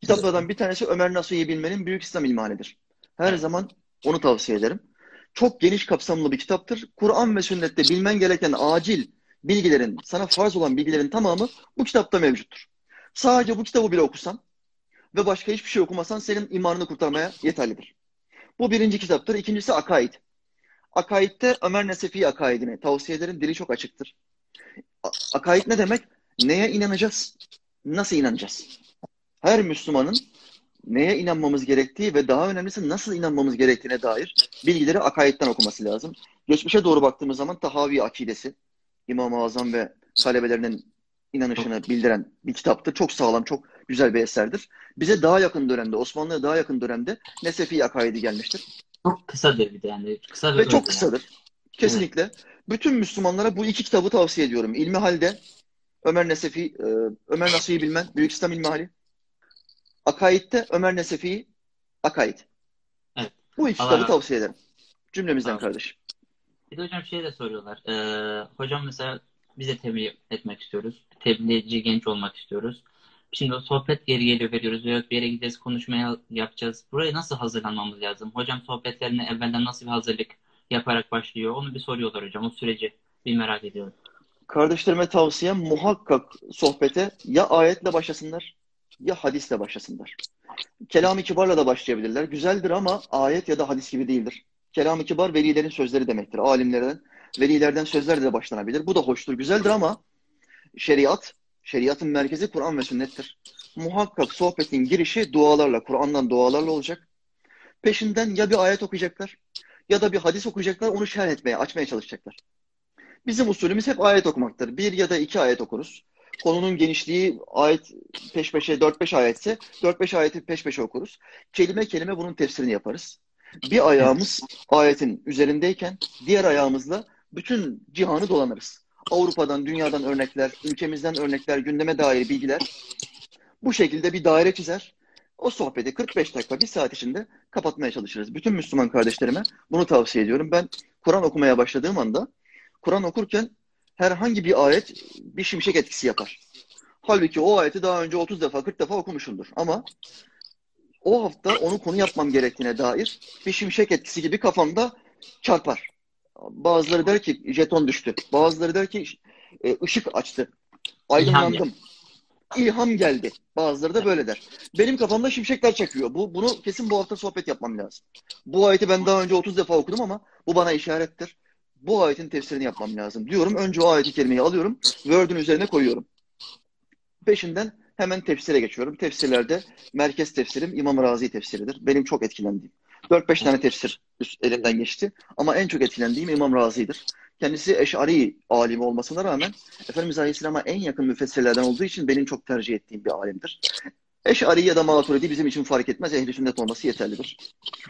Kitaplardan bir tanesi Ömer Nasuhi Bilmen'in Büyük İslam İlmihalidir. Her zaman onu tavsiye ederim. Çok geniş kapsamlı bir kitaptır. Kur'an ve sünnette bilmen gereken acil bilgilerin, sana farz olan bilgilerin tamamı bu kitapta mevcuttur. Sadece bu kitabı bile okusan ve başka hiçbir şey okumasan senin imanını kurtarmaya yeterlidir. Bu birinci kitaptır. İkincisi Akaid. Akaid'de Ömer Nesefi Akaidini tavsiye ederim. Dili çok açıktır. Akaid ne demek? Neye inanacağız? nasıl inanacağız? Her Müslümanın neye inanmamız gerektiği ve daha önemlisi nasıl inanmamız gerektiğine dair bilgileri akayetten okuması lazım. Geçmişe doğru baktığımız zaman Tahavi akidesi, İmam-ı Azam ve talebelerinin inanışını bildiren bir kitaptır. Çok sağlam, çok güzel bir eserdir. Bize daha yakın dönemde, Osmanlı'ya daha yakın dönemde Nesefi akaidi gelmiştir. Çok kısadır bir de yani. Kısa ve çok kısadır. Yani. Kesinlikle. Evet. Bütün Müslümanlara bu iki kitabı tavsiye ediyorum. İlmi Hal'de Ömer Nesefi, e, Ömer Nasuhi Bilmen, Büyük İslam İlmi Hali. Akaid'de Ömer Nesefi, Akaid. Evet. Bu iki kitabı tavsiye ederim. Cümlemizden Allah. kardeşim. Bir de hocam şey de soruyorlar. Ee, hocam mesela biz de tebliğ etmek istiyoruz. Tebliğci genç olmak istiyoruz. Şimdi o sohbet geri geliyor veriyoruz. Veya bir yere gideceğiz konuşmaya yapacağız. Buraya nasıl hazırlanmamız lazım? Hocam sohbetlerine evvelden nasıl bir hazırlık yaparak başlıyor? Onu bir soruyorlar hocam. O süreci bir merak ediyorum. Kardeşlerime tavsiyem muhakkak sohbete ya ayetle başlasınlar ya hadisle başlasınlar. Kelam-ı kibarla da başlayabilirler. Güzeldir ama ayet ya da hadis gibi değildir. Kelam-ı kibar velilerin sözleri demektir. Alimlerden, velilerden sözler de başlanabilir. Bu da hoştur, güzeldir ama şeriat, şeriatın merkezi Kur'an ve sünnettir. Muhakkak sohbetin girişi dualarla, Kur'an'dan dualarla olacak. Peşinden ya bir ayet okuyacaklar ya da bir hadis okuyacaklar, onu şerh etmeye, açmaya çalışacaklar. Bizim usulümüz hep ayet okumaktır. Bir ya da iki ayet okuruz. Konunun genişliği ayet peş peşe 4-5 ayetse 4-5 ayeti peş peşe okuruz. Kelime kelime bunun tefsirini yaparız. Bir ayağımız ayetin üzerindeyken diğer ayağımızla bütün cihanı dolanırız. Avrupa'dan, dünyadan örnekler, ülkemizden örnekler, gündeme dair bilgiler. Bu şekilde bir daire çizer. O sohbeti 45 dakika, bir saat içinde kapatmaya çalışırız. Bütün Müslüman kardeşlerime bunu tavsiye ediyorum. Ben Kur'an okumaya başladığım anda Kur'an okurken herhangi bir ayet bir şimşek etkisi yapar. Halbuki o ayeti daha önce 30 defa 40 defa okumuşumdur. Ama o hafta onu konu yapmam gerektiğine dair bir şimşek etkisi gibi kafamda çarpar. Bazıları der ki jeton düştü. Bazıları der ki e, ışık açtı. Aydınlandım. İlham geldi. Bazıları da böyle der. Benim kafamda şimşekler çakıyor. Bu bunu kesin bu hafta sohbet yapmam lazım. Bu ayeti ben daha önce 30 defa okudum ama bu bana işarettir bu ayetin tefsirini yapmam lazım diyorum. Önce o ayeti kelimeyi alıyorum. Word'ün üzerine koyuyorum. Peşinden hemen tefsire geçiyorum. Tefsirlerde merkez tefsirim İmam Razi tefsiridir. Benim çok etkilendiğim. 4-5 tane tefsir elimden geçti. Ama en çok etkilendiğim İmam Razi'dir. Kendisi Eş'ari alimi olmasına rağmen Efendimiz Aleyhisselam'a en yakın müfessirlerden olduğu için benim çok tercih ettiğim bir alimdir. Eş'ari ya da Maturidi bizim için fark etmez. Ehli sünnet olması yeterlidir.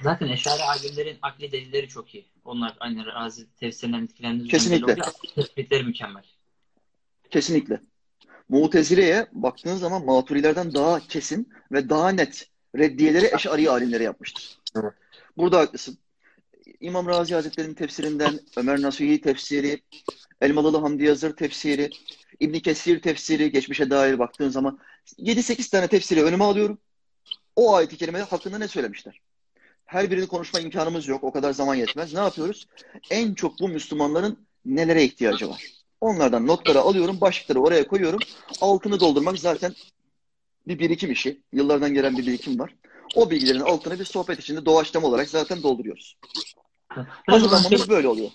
Zaten Eş'ari alimlerin akli delilleri çok iyi. Onlar aynı Razi tefsirinden etkilendiği Kesinlikle. Tespitleri mükemmel. Kesinlikle. Mutezile'ye baktığınız zaman Maturilerden daha kesin ve daha net reddiyeleri Eş'ari alimleri yapmıştır. Evet. Burada haklısın. İmam Razi Hazretleri'nin tefsirinden Ömer Nasuhi tefsiri, Elmalılı Hamdi Yazır tefsiri, İbn Kesir tefsiri geçmişe dair baktığın zaman 7-8 tane tefsiri önüme alıyorum. O ayeti kelimeler hakkında ne söylemişler? Her birini konuşma imkanımız yok. O kadar zaman yetmez. Ne yapıyoruz? En çok bu Müslümanların nelere ihtiyacı var? Onlardan notları alıyorum, başlıkları oraya koyuyorum. Altını doldurmak zaten bir birikim işi. Yıllardan gelen bir birikim var. O bilgilerin altını bir sohbet içinde doğaçlama olarak zaten dolduruyoruz. Hazırlanmamız böyle oluyor.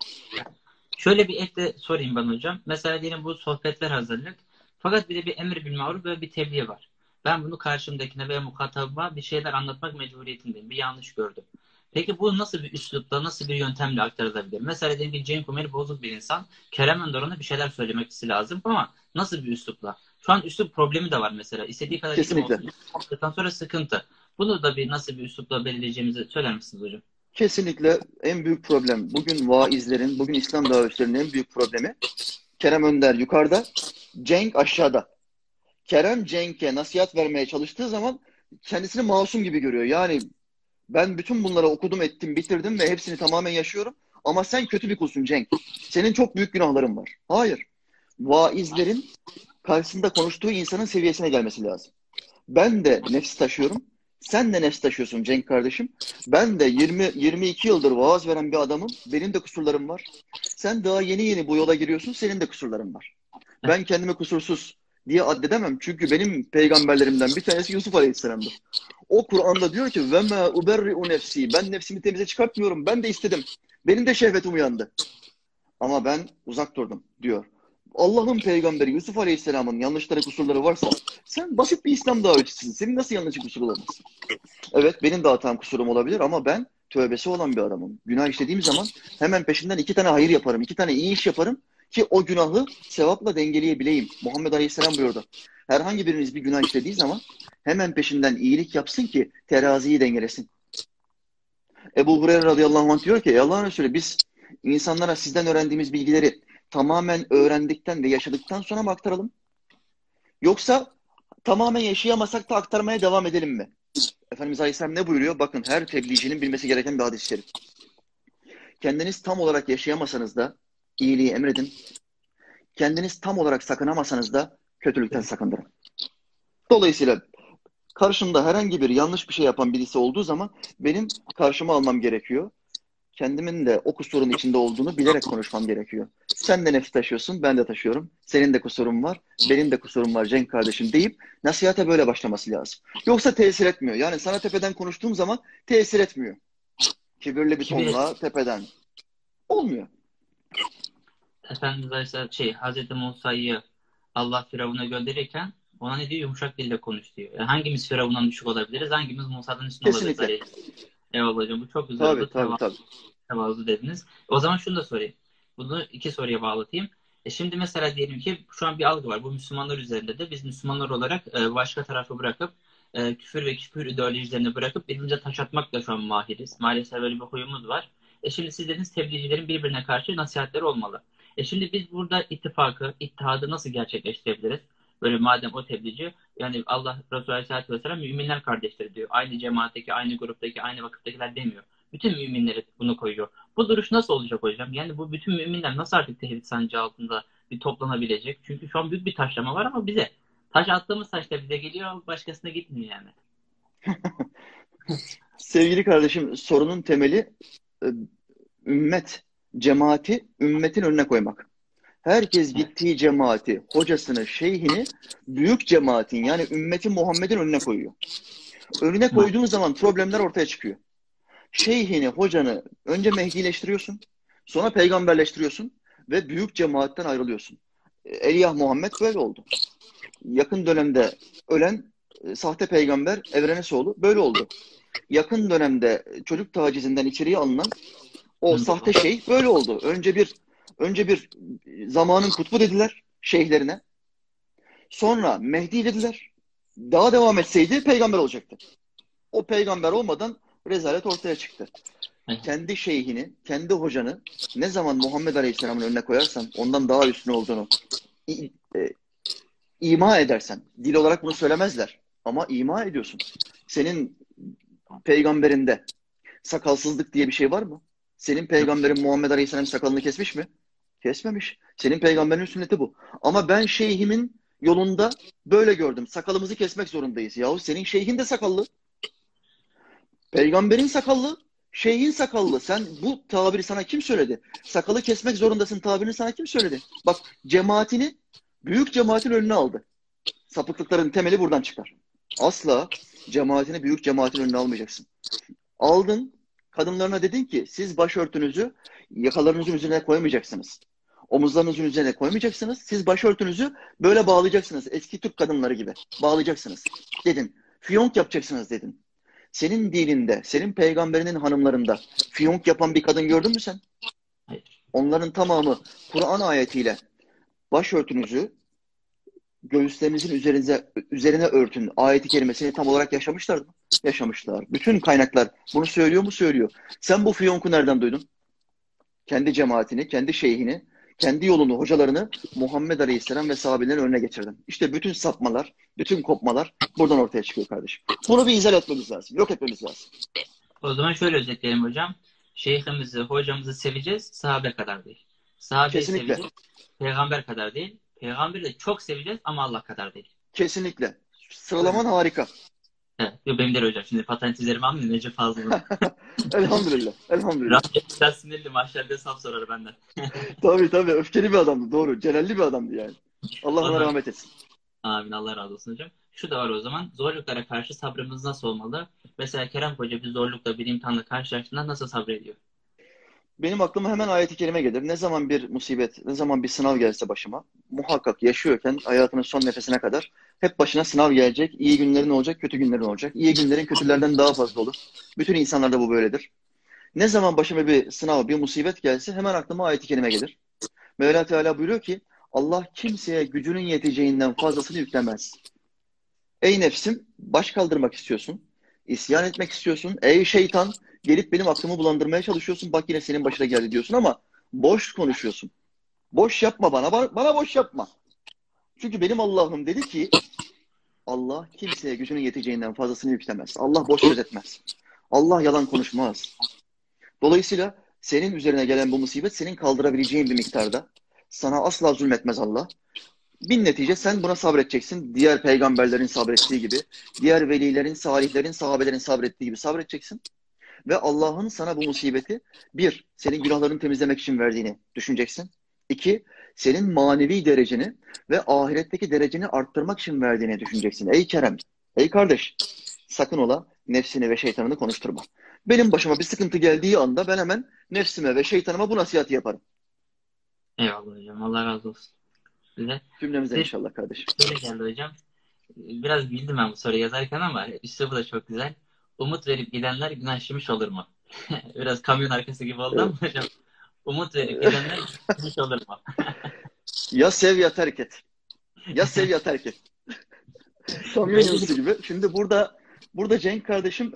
Şöyle bir ek de sorayım ben hocam. Mesela diyelim bu sohbetler hazırlık. Fakat bir de bir emir bil maruf ve bir tebliğ var. Ben bunu karşımdakine veya muhatabıma bir şeyler anlatmak mecburiyetindeyim. Bir yanlış gördüm. Peki bu nasıl bir üslupla, nasıl bir yöntemle aktarılabilir? Mesela diyelim ki Cenk Ömer bozuk bir insan. Kerem Önder'e bir şeyler söylemesi lazım ama nasıl bir üslupla? Şu an üslup problemi de var mesela. İstediği kadar Kesinlikle. olsun. sonra sıkıntı. Bunu da bir nasıl bir üslupla belirleyeceğimizi söyler misiniz hocam? Kesinlikle en büyük problem bugün vaizlerin, bugün İslam davetçilerinin en büyük problemi Kerem Önder yukarıda, Cenk aşağıda. Kerem Cenk'e nasihat vermeye çalıştığı zaman kendisini masum gibi görüyor. Yani ben bütün bunları okudum, ettim, bitirdim ve hepsini tamamen yaşıyorum. Ama sen kötü bir kulsun Cenk. Senin çok büyük günahların var. Hayır. Vaizlerin karşısında konuştuğu insanın seviyesine gelmesi lazım. Ben de nefsi taşıyorum. Sen de nefs taşıyorsun Cenk kardeşim. Ben de 20 22 yıldır vaaz veren bir adamım. Benim de kusurlarım var. Sen daha yeni yeni bu yola giriyorsun. Senin de kusurların var. Ben kendimi kusursuz diye addedemem. Çünkü benim peygamberlerimden bir tanesi Yusuf Aleyhisselam'dır. O Kur'an'da diyor ki ve ma uberri'u nefsi. Ben nefsimi temize çıkartmıyorum. Ben de istedim. Benim de şehvetim uyandı. Ama ben uzak durdum diyor. Allah'ın peygamberi Yusuf Aleyhisselam'ın yanlışları, kusurları varsa sen basit bir İslam davetçisisin. Senin nasıl yanlışı kusur olamaz? Evet benim de hatam kusurum olabilir ama ben tövbesi olan bir adamım. Günah işlediğim zaman hemen peşinden iki tane hayır yaparım, iki tane iyi iş yaparım ki o günahı sevapla dengeleyebileyim. Muhammed Aleyhisselam buyurdu. Herhangi biriniz bir günah işlediği zaman hemen peşinden iyilik yapsın ki teraziyi dengelesin. Ebu Hureyre radıyallahu anh diyor ki Allah'ın Resulü biz insanlara sizden öğrendiğimiz bilgileri tamamen öğrendikten ve yaşadıktan sonra mı aktaralım? Yoksa tamamen yaşayamasak da aktarmaya devam edelim mi? Efendimiz Aleyhisselam ne buyuruyor? Bakın her tebliğcinin bilmesi gereken bir hadis-i şerif. Kendiniz tam olarak yaşayamasanız da iyiliği emredin. Kendiniz tam olarak sakınamasanız da kötülükten sakındırın. Dolayısıyla karşımda herhangi bir yanlış bir şey yapan birisi olduğu zaman benim karşıma almam gerekiyor. Kendimin de o kusurun içinde olduğunu bilerek konuşmam gerekiyor. Sen de nefis taşıyorsun, ben de taşıyorum. Senin de kusurun var, benim de kusurum var Cenk kardeşim deyip nasihate böyle başlaması lazım. Yoksa tesir etmiyor. Yani sana tepeden konuştuğum zaman tesir etmiyor. Kibirli bir tonla tepeden. Olmuyor. Efendimiz Aleyhisselam şey Hazreti Musa'yı Allah Firavun'a gönderirken ona ne diyor? Yumuşak dille konuş diyor. Yani hangimiz Firavun'dan düşük olabiliriz? Hangimiz Musa'dan üstün Kesinlikle. olabiliriz? Eyvallah hocam. Bu çok güzel Tabii oldu. tabii tabii. Tevazu dediniz. O zaman şunu da sorayım. Bunu iki soruya bağlatayım. E şimdi mesela diyelim ki şu an bir algı var. Bu Müslümanlar üzerinde de biz Müslümanlar olarak e, başka tarafı bırakıp e, küfür ve küfür ideolojilerini bırakıp birbirimize taş atmakla şu an mahiriz. Maalesef böyle bir huyumuz var. E şimdi siz dediniz tebliğcilerin birbirine karşı nasihatleri olmalı. E şimdi biz burada ittifakı, ittihadı nasıl gerçekleştirebiliriz? Böyle madem o tebliğci yani Allah Resulü Aleyhisselatü Vesselam müminler kardeştir diyor. Aynı cemaatteki, aynı gruptaki, aynı vakıftakiler demiyor. Bütün müminleri bunu koyuyor. Bu duruş nasıl olacak hocam? Yani bu bütün müminler nasıl artık tevhid sancı altında bir toplanabilecek? Çünkü şu an büyük bir taşlama var ama bize. Taş attığımız taş da bize geliyor, başkasına gitmiyor yani. [laughs] Sevgili kardeşim sorunun temeli e, ümmet, cemaati ümmetin önüne koymak. Herkes gittiği cemaati, hocasını, şeyhini büyük cemaatin yani ümmetin Muhammed'in önüne koyuyor. Önüne koyduğun zaman problemler ortaya çıkıyor. Şeyhini, hocanı önce mehdileştiriyorsun, sonra peygamberleştiriyorsun ve büyük cemaatten ayrılıyorsun. Eliyah Muhammed böyle oldu. Yakın dönemde ölen e, sahte peygamber Evrenesoğlu böyle oldu. Yakın dönemde çocuk tacizinden içeriye alınan o sahte şey böyle oldu. Önce bir önce bir zamanın kutbu dediler şeyhlerine. Sonra Mehdi dediler. Daha devam etseydi peygamber olacaktı. O peygamber olmadan rezalet ortaya çıktı. Kendi şeyhini, kendi hocanı ne zaman Muhammed Aleyhisselam'ın önüne koyarsan, ondan daha üstün olduğunu i- e, ima edersen, dil olarak bunu söylemezler ama ima ediyorsun. Senin peygamberinde sakalsızlık diye bir şey var mı? Senin peygamberin Muhammed Aleyhisselam sakalını kesmiş mi? Kesmemiş. Senin peygamberin sünneti bu. Ama ben şeyhimin yolunda böyle gördüm. Sakalımızı kesmek zorundayız. Yahu senin şeyhin de sakallı. Peygamberin sakallı, şeyhin sakallı. Sen bu tabiri sana kim söyledi? Sakalı kesmek zorundasın tabirini sana kim söyledi? Bak cemaatini büyük cemaatin önüne aldı. Sapıklıkların temeli buradan çıkar. Asla cemaatini büyük cemaatin önüne almayacaksın. Aldın, kadınlarına dedin ki siz başörtünüzü yakalarınızın üzerine koymayacaksınız. Omuzlarınızın üzerine koymayacaksınız. Siz başörtünüzü böyle bağlayacaksınız. Eski Türk kadınları gibi bağlayacaksınız dedin. Fiyonk yapacaksınız dedin. Senin dininde, senin peygamberinin hanımlarında fiyonk yapan bir kadın gördün mü sen? Hayır. Onların tamamı Kur'an ayetiyle başörtünüzü göğüslerinizin üzerinize, üzerine örtün ayeti kelimesini tam olarak yaşamışlar mı? Yaşamışlar. Bütün kaynaklar bunu söylüyor mu? Söylüyor. Sen bu fiyonku nereden duydun? Kendi cemaatini, kendi şeyhini, kendi yolunu, hocalarını Muhammed Aleyhisselam ve sahabelerin önüne getirdin. İşte bütün sapmalar, bütün kopmalar buradan ortaya çıkıyor kardeşim. Bunu bir izah etmemiz lazım. Yok etmemiz lazım. O zaman şöyle özetleyelim hocam. Şeyhimizi, hocamızı seveceğiz, sahabe kadar değil. Sahabeyi Kesinlikle. seveceğiz, peygamber kadar değil. Peygamberi de çok seveceğiz ama Allah kadar değil. Kesinlikle. Sıralaman harika. Evet. Benim de hocam. Şimdi patentizlerimi almayayım. Nece fazla. [laughs] Elhamdülillah. Elhamdülillah. Rahmet biraz sinirli. Mahşerde saf sorar benden. [laughs] Tabii tabii. Öfkeli bir adamdı. Doğru. Celalli bir adamdı yani. Allah Ona- rahmet etsin. Amin. Allah razı olsun hocam. Şu da var o zaman. Zorluklara karşı sabrımız nasıl olmalı? Mesela Kerem Hoca bir zorlukla, bir imtihanla karşılaştığında nasıl sabrediyor? Benim aklıma hemen ayet-i kerime gelir. Ne zaman bir musibet, ne zaman bir sınav gelse başıma, muhakkak yaşıyorken hayatının son nefesine kadar hep başına sınav gelecek. İyi günlerin olacak, kötü günlerin olacak. İyi günlerin kötülerden daha fazla olur. Bütün insanlarda bu böyledir. Ne zaman başıma bir sınav, bir musibet gelse hemen aklıma ayet-i kerime gelir. Mevla Teala buyuruyor ki Allah kimseye gücünün yeteceğinden fazlasını yüklemez. Ey nefsim baş kaldırmak istiyorsun. İsyan etmek istiyorsun. Ey şeytan gelip benim aklımı bulandırmaya çalışıyorsun. Bak yine senin başına geldi diyorsun ama boş konuşuyorsun. Boş yapma bana. Bana boş yapma. Çünkü benim Allah'ım dedi ki Allah kimseye gücünün yeteceğinden fazlasını yüklemez. Allah boş söz etmez. Allah yalan konuşmaz. Dolayısıyla senin üzerine gelen bu musibet senin kaldırabileceğin bir miktarda. Sana asla zulmetmez Allah. Bin netice sen buna sabredeceksin. Diğer peygamberlerin sabrettiği gibi, diğer velilerin, salihlerin, sahabelerin sabrettiği gibi sabredeceksin. Ve Allah'ın sana bu musibeti bir, senin günahlarını temizlemek için verdiğini düşüneceksin. İki, senin manevi dereceni ve ahiretteki dereceni arttırmak için verdiğini düşüneceksin. Ey Kerem, ey kardeş, sakın ola nefsini ve şeytanını konuşturma. Benim başıma bir sıkıntı geldiği anda ben hemen nefsime ve şeytanıma bu nasihatı yaparım. Eyvallah hocam. Allah razı olsun. Bize, Cümlemize inşallah kardeşim. Şöyle geldi hocam. Biraz bildim ben bu soruyu yazarken ama üslubu da çok güzel. Umut verip gidenler günah işlemiş olur mu? [laughs] Biraz kamyon arkası gibi oldu evet. ama hocam. Umut verip gidenler işlemiş olur mu? [laughs] ya sev ya terk et. Ya sev ya terk et. [laughs] kamyon yolcusu gibi. Şimdi burada burada Cenk kardeşim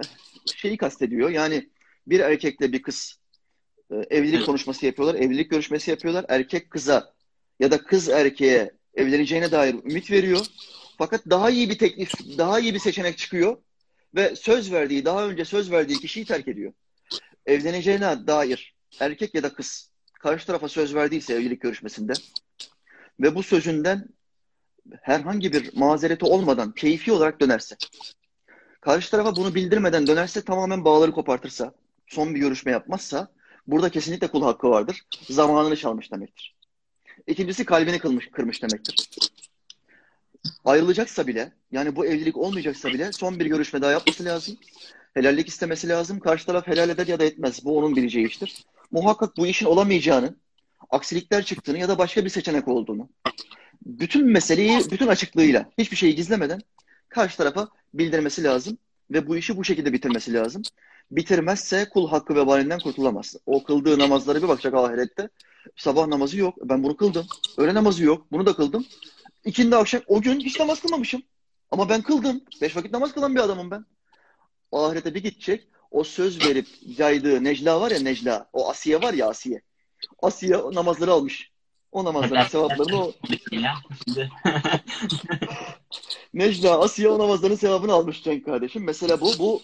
şeyi kastediyor. Yani bir erkekle bir kız e, evlilik konuşması yapıyorlar, evlilik görüşmesi yapıyorlar. Erkek kıza ya da kız erkeğe evleneceğine dair ümit veriyor. Fakat daha iyi bir teklif, daha iyi bir seçenek çıkıyor ve söz verdiği, daha önce söz verdiği kişiyi terk ediyor. Evleneceğine dair erkek ya da kız karşı tarafa söz verdiyse evlilik görüşmesinde ve bu sözünden herhangi bir mazereti olmadan keyfi olarak dönerse, karşı tarafa bunu bildirmeden dönerse tamamen bağları kopartırsa, son bir görüşme yapmazsa burada kesinlikle kul hakkı vardır. Zamanını çalmış demektir. İkincisi kalbini kılmış, kırmış demektir. Ayrılacaksa bile, yani bu evlilik olmayacaksa bile son bir görüşme daha yapması lazım. Helallik istemesi lazım. Karşı taraf helal eder ya da etmez. Bu onun bileceği iştir. Muhakkak bu işin olamayacağını, aksilikler çıktığını ya da başka bir seçenek olduğunu, bütün meseleyi bütün açıklığıyla, hiçbir şeyi gizlemeden karşı tarafa bildirmesi lazım ve bu işi bu şekilde bitirmesi lazım. Bitirmezse kul hakkı vebalinden kurtulamaz. O kıldığı namazları bir bakacak ahirette. Sabah namazı yok. Ben bunu kıldım. Öğle namazı yok. Bunu da kıldım. İkindi akşam o gün hiç namaz kılmamışım. Ama ben kıldım. Beş vakit namaz kılan bir adamım ben. Ahirete bir gidecek. O söz verip yaydığı Necla var ya Necla. O Asiye var ya Asiye. Asiye namazları almış. O namazların sevaplarını o... Necla, Asiye o namazların sevabını almış Cenk kardeşim. Mesela bu, bu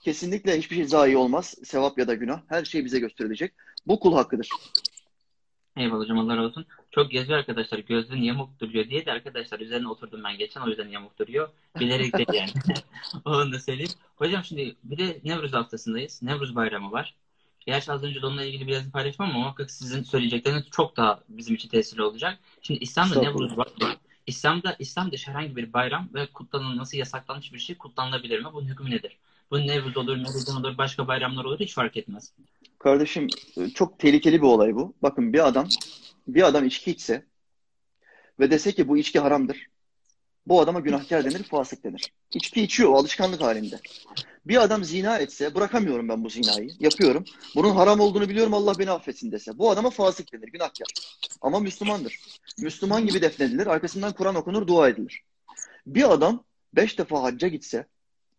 kesinlikle hiçbir şey zayi olmaz. Sevap ya da günah. Her şey bize gösterilecek. Bu kul hakkıdır. Eyvallah hocam Allah razı olsun. Çok geziyor arkadaşlar. Gözün yamuk duruyor diye de arkadaşlar üzerine oturdum ben geçen o yüzden yamuk duruyor. Bilerek de yani. [laughs] [laughs] Onu da söyleyeyim. Hocam şimdi bir de Nevruz haftasındayız. Nevruz bayramı var. Gerçi az önce de onunla ilgili biraz paylaşmam ama muhakkak sizin söyleyecekleriniz çok daha bizim için tesirli olacak. Şimdi İslam'da Nevruz var. İslam'da İslam dışı herhangi bir bayram ve kutlanılması yasaklanmış bir şey kutlanılabilir mi? Bunun hükmü nedir? Bu Nevruz olur, Nevruz olur, başka bayramlar olur hiç fark etmez. Kardeşim çok tehlikeli bir olay bu. Bakın bir adam bir adam içki içse ve dese ki bu içki haramdır. Bu adama günahkar denir, fasık denir. İçki içiyor, alışkanlık halinde. Bir adam zina etse, bırakamıyorum ben bu zinayı, yapıyorum. Bunun haram olduğunu biliyorum, Allah beni affetsin dese. Bu adama fasık denir, günahkar. Ama Müslümandır. Müslüman gibi defnedilir, arkasından Kur'an okunur, dua edilir. Bir adam beş defa hacca gitse,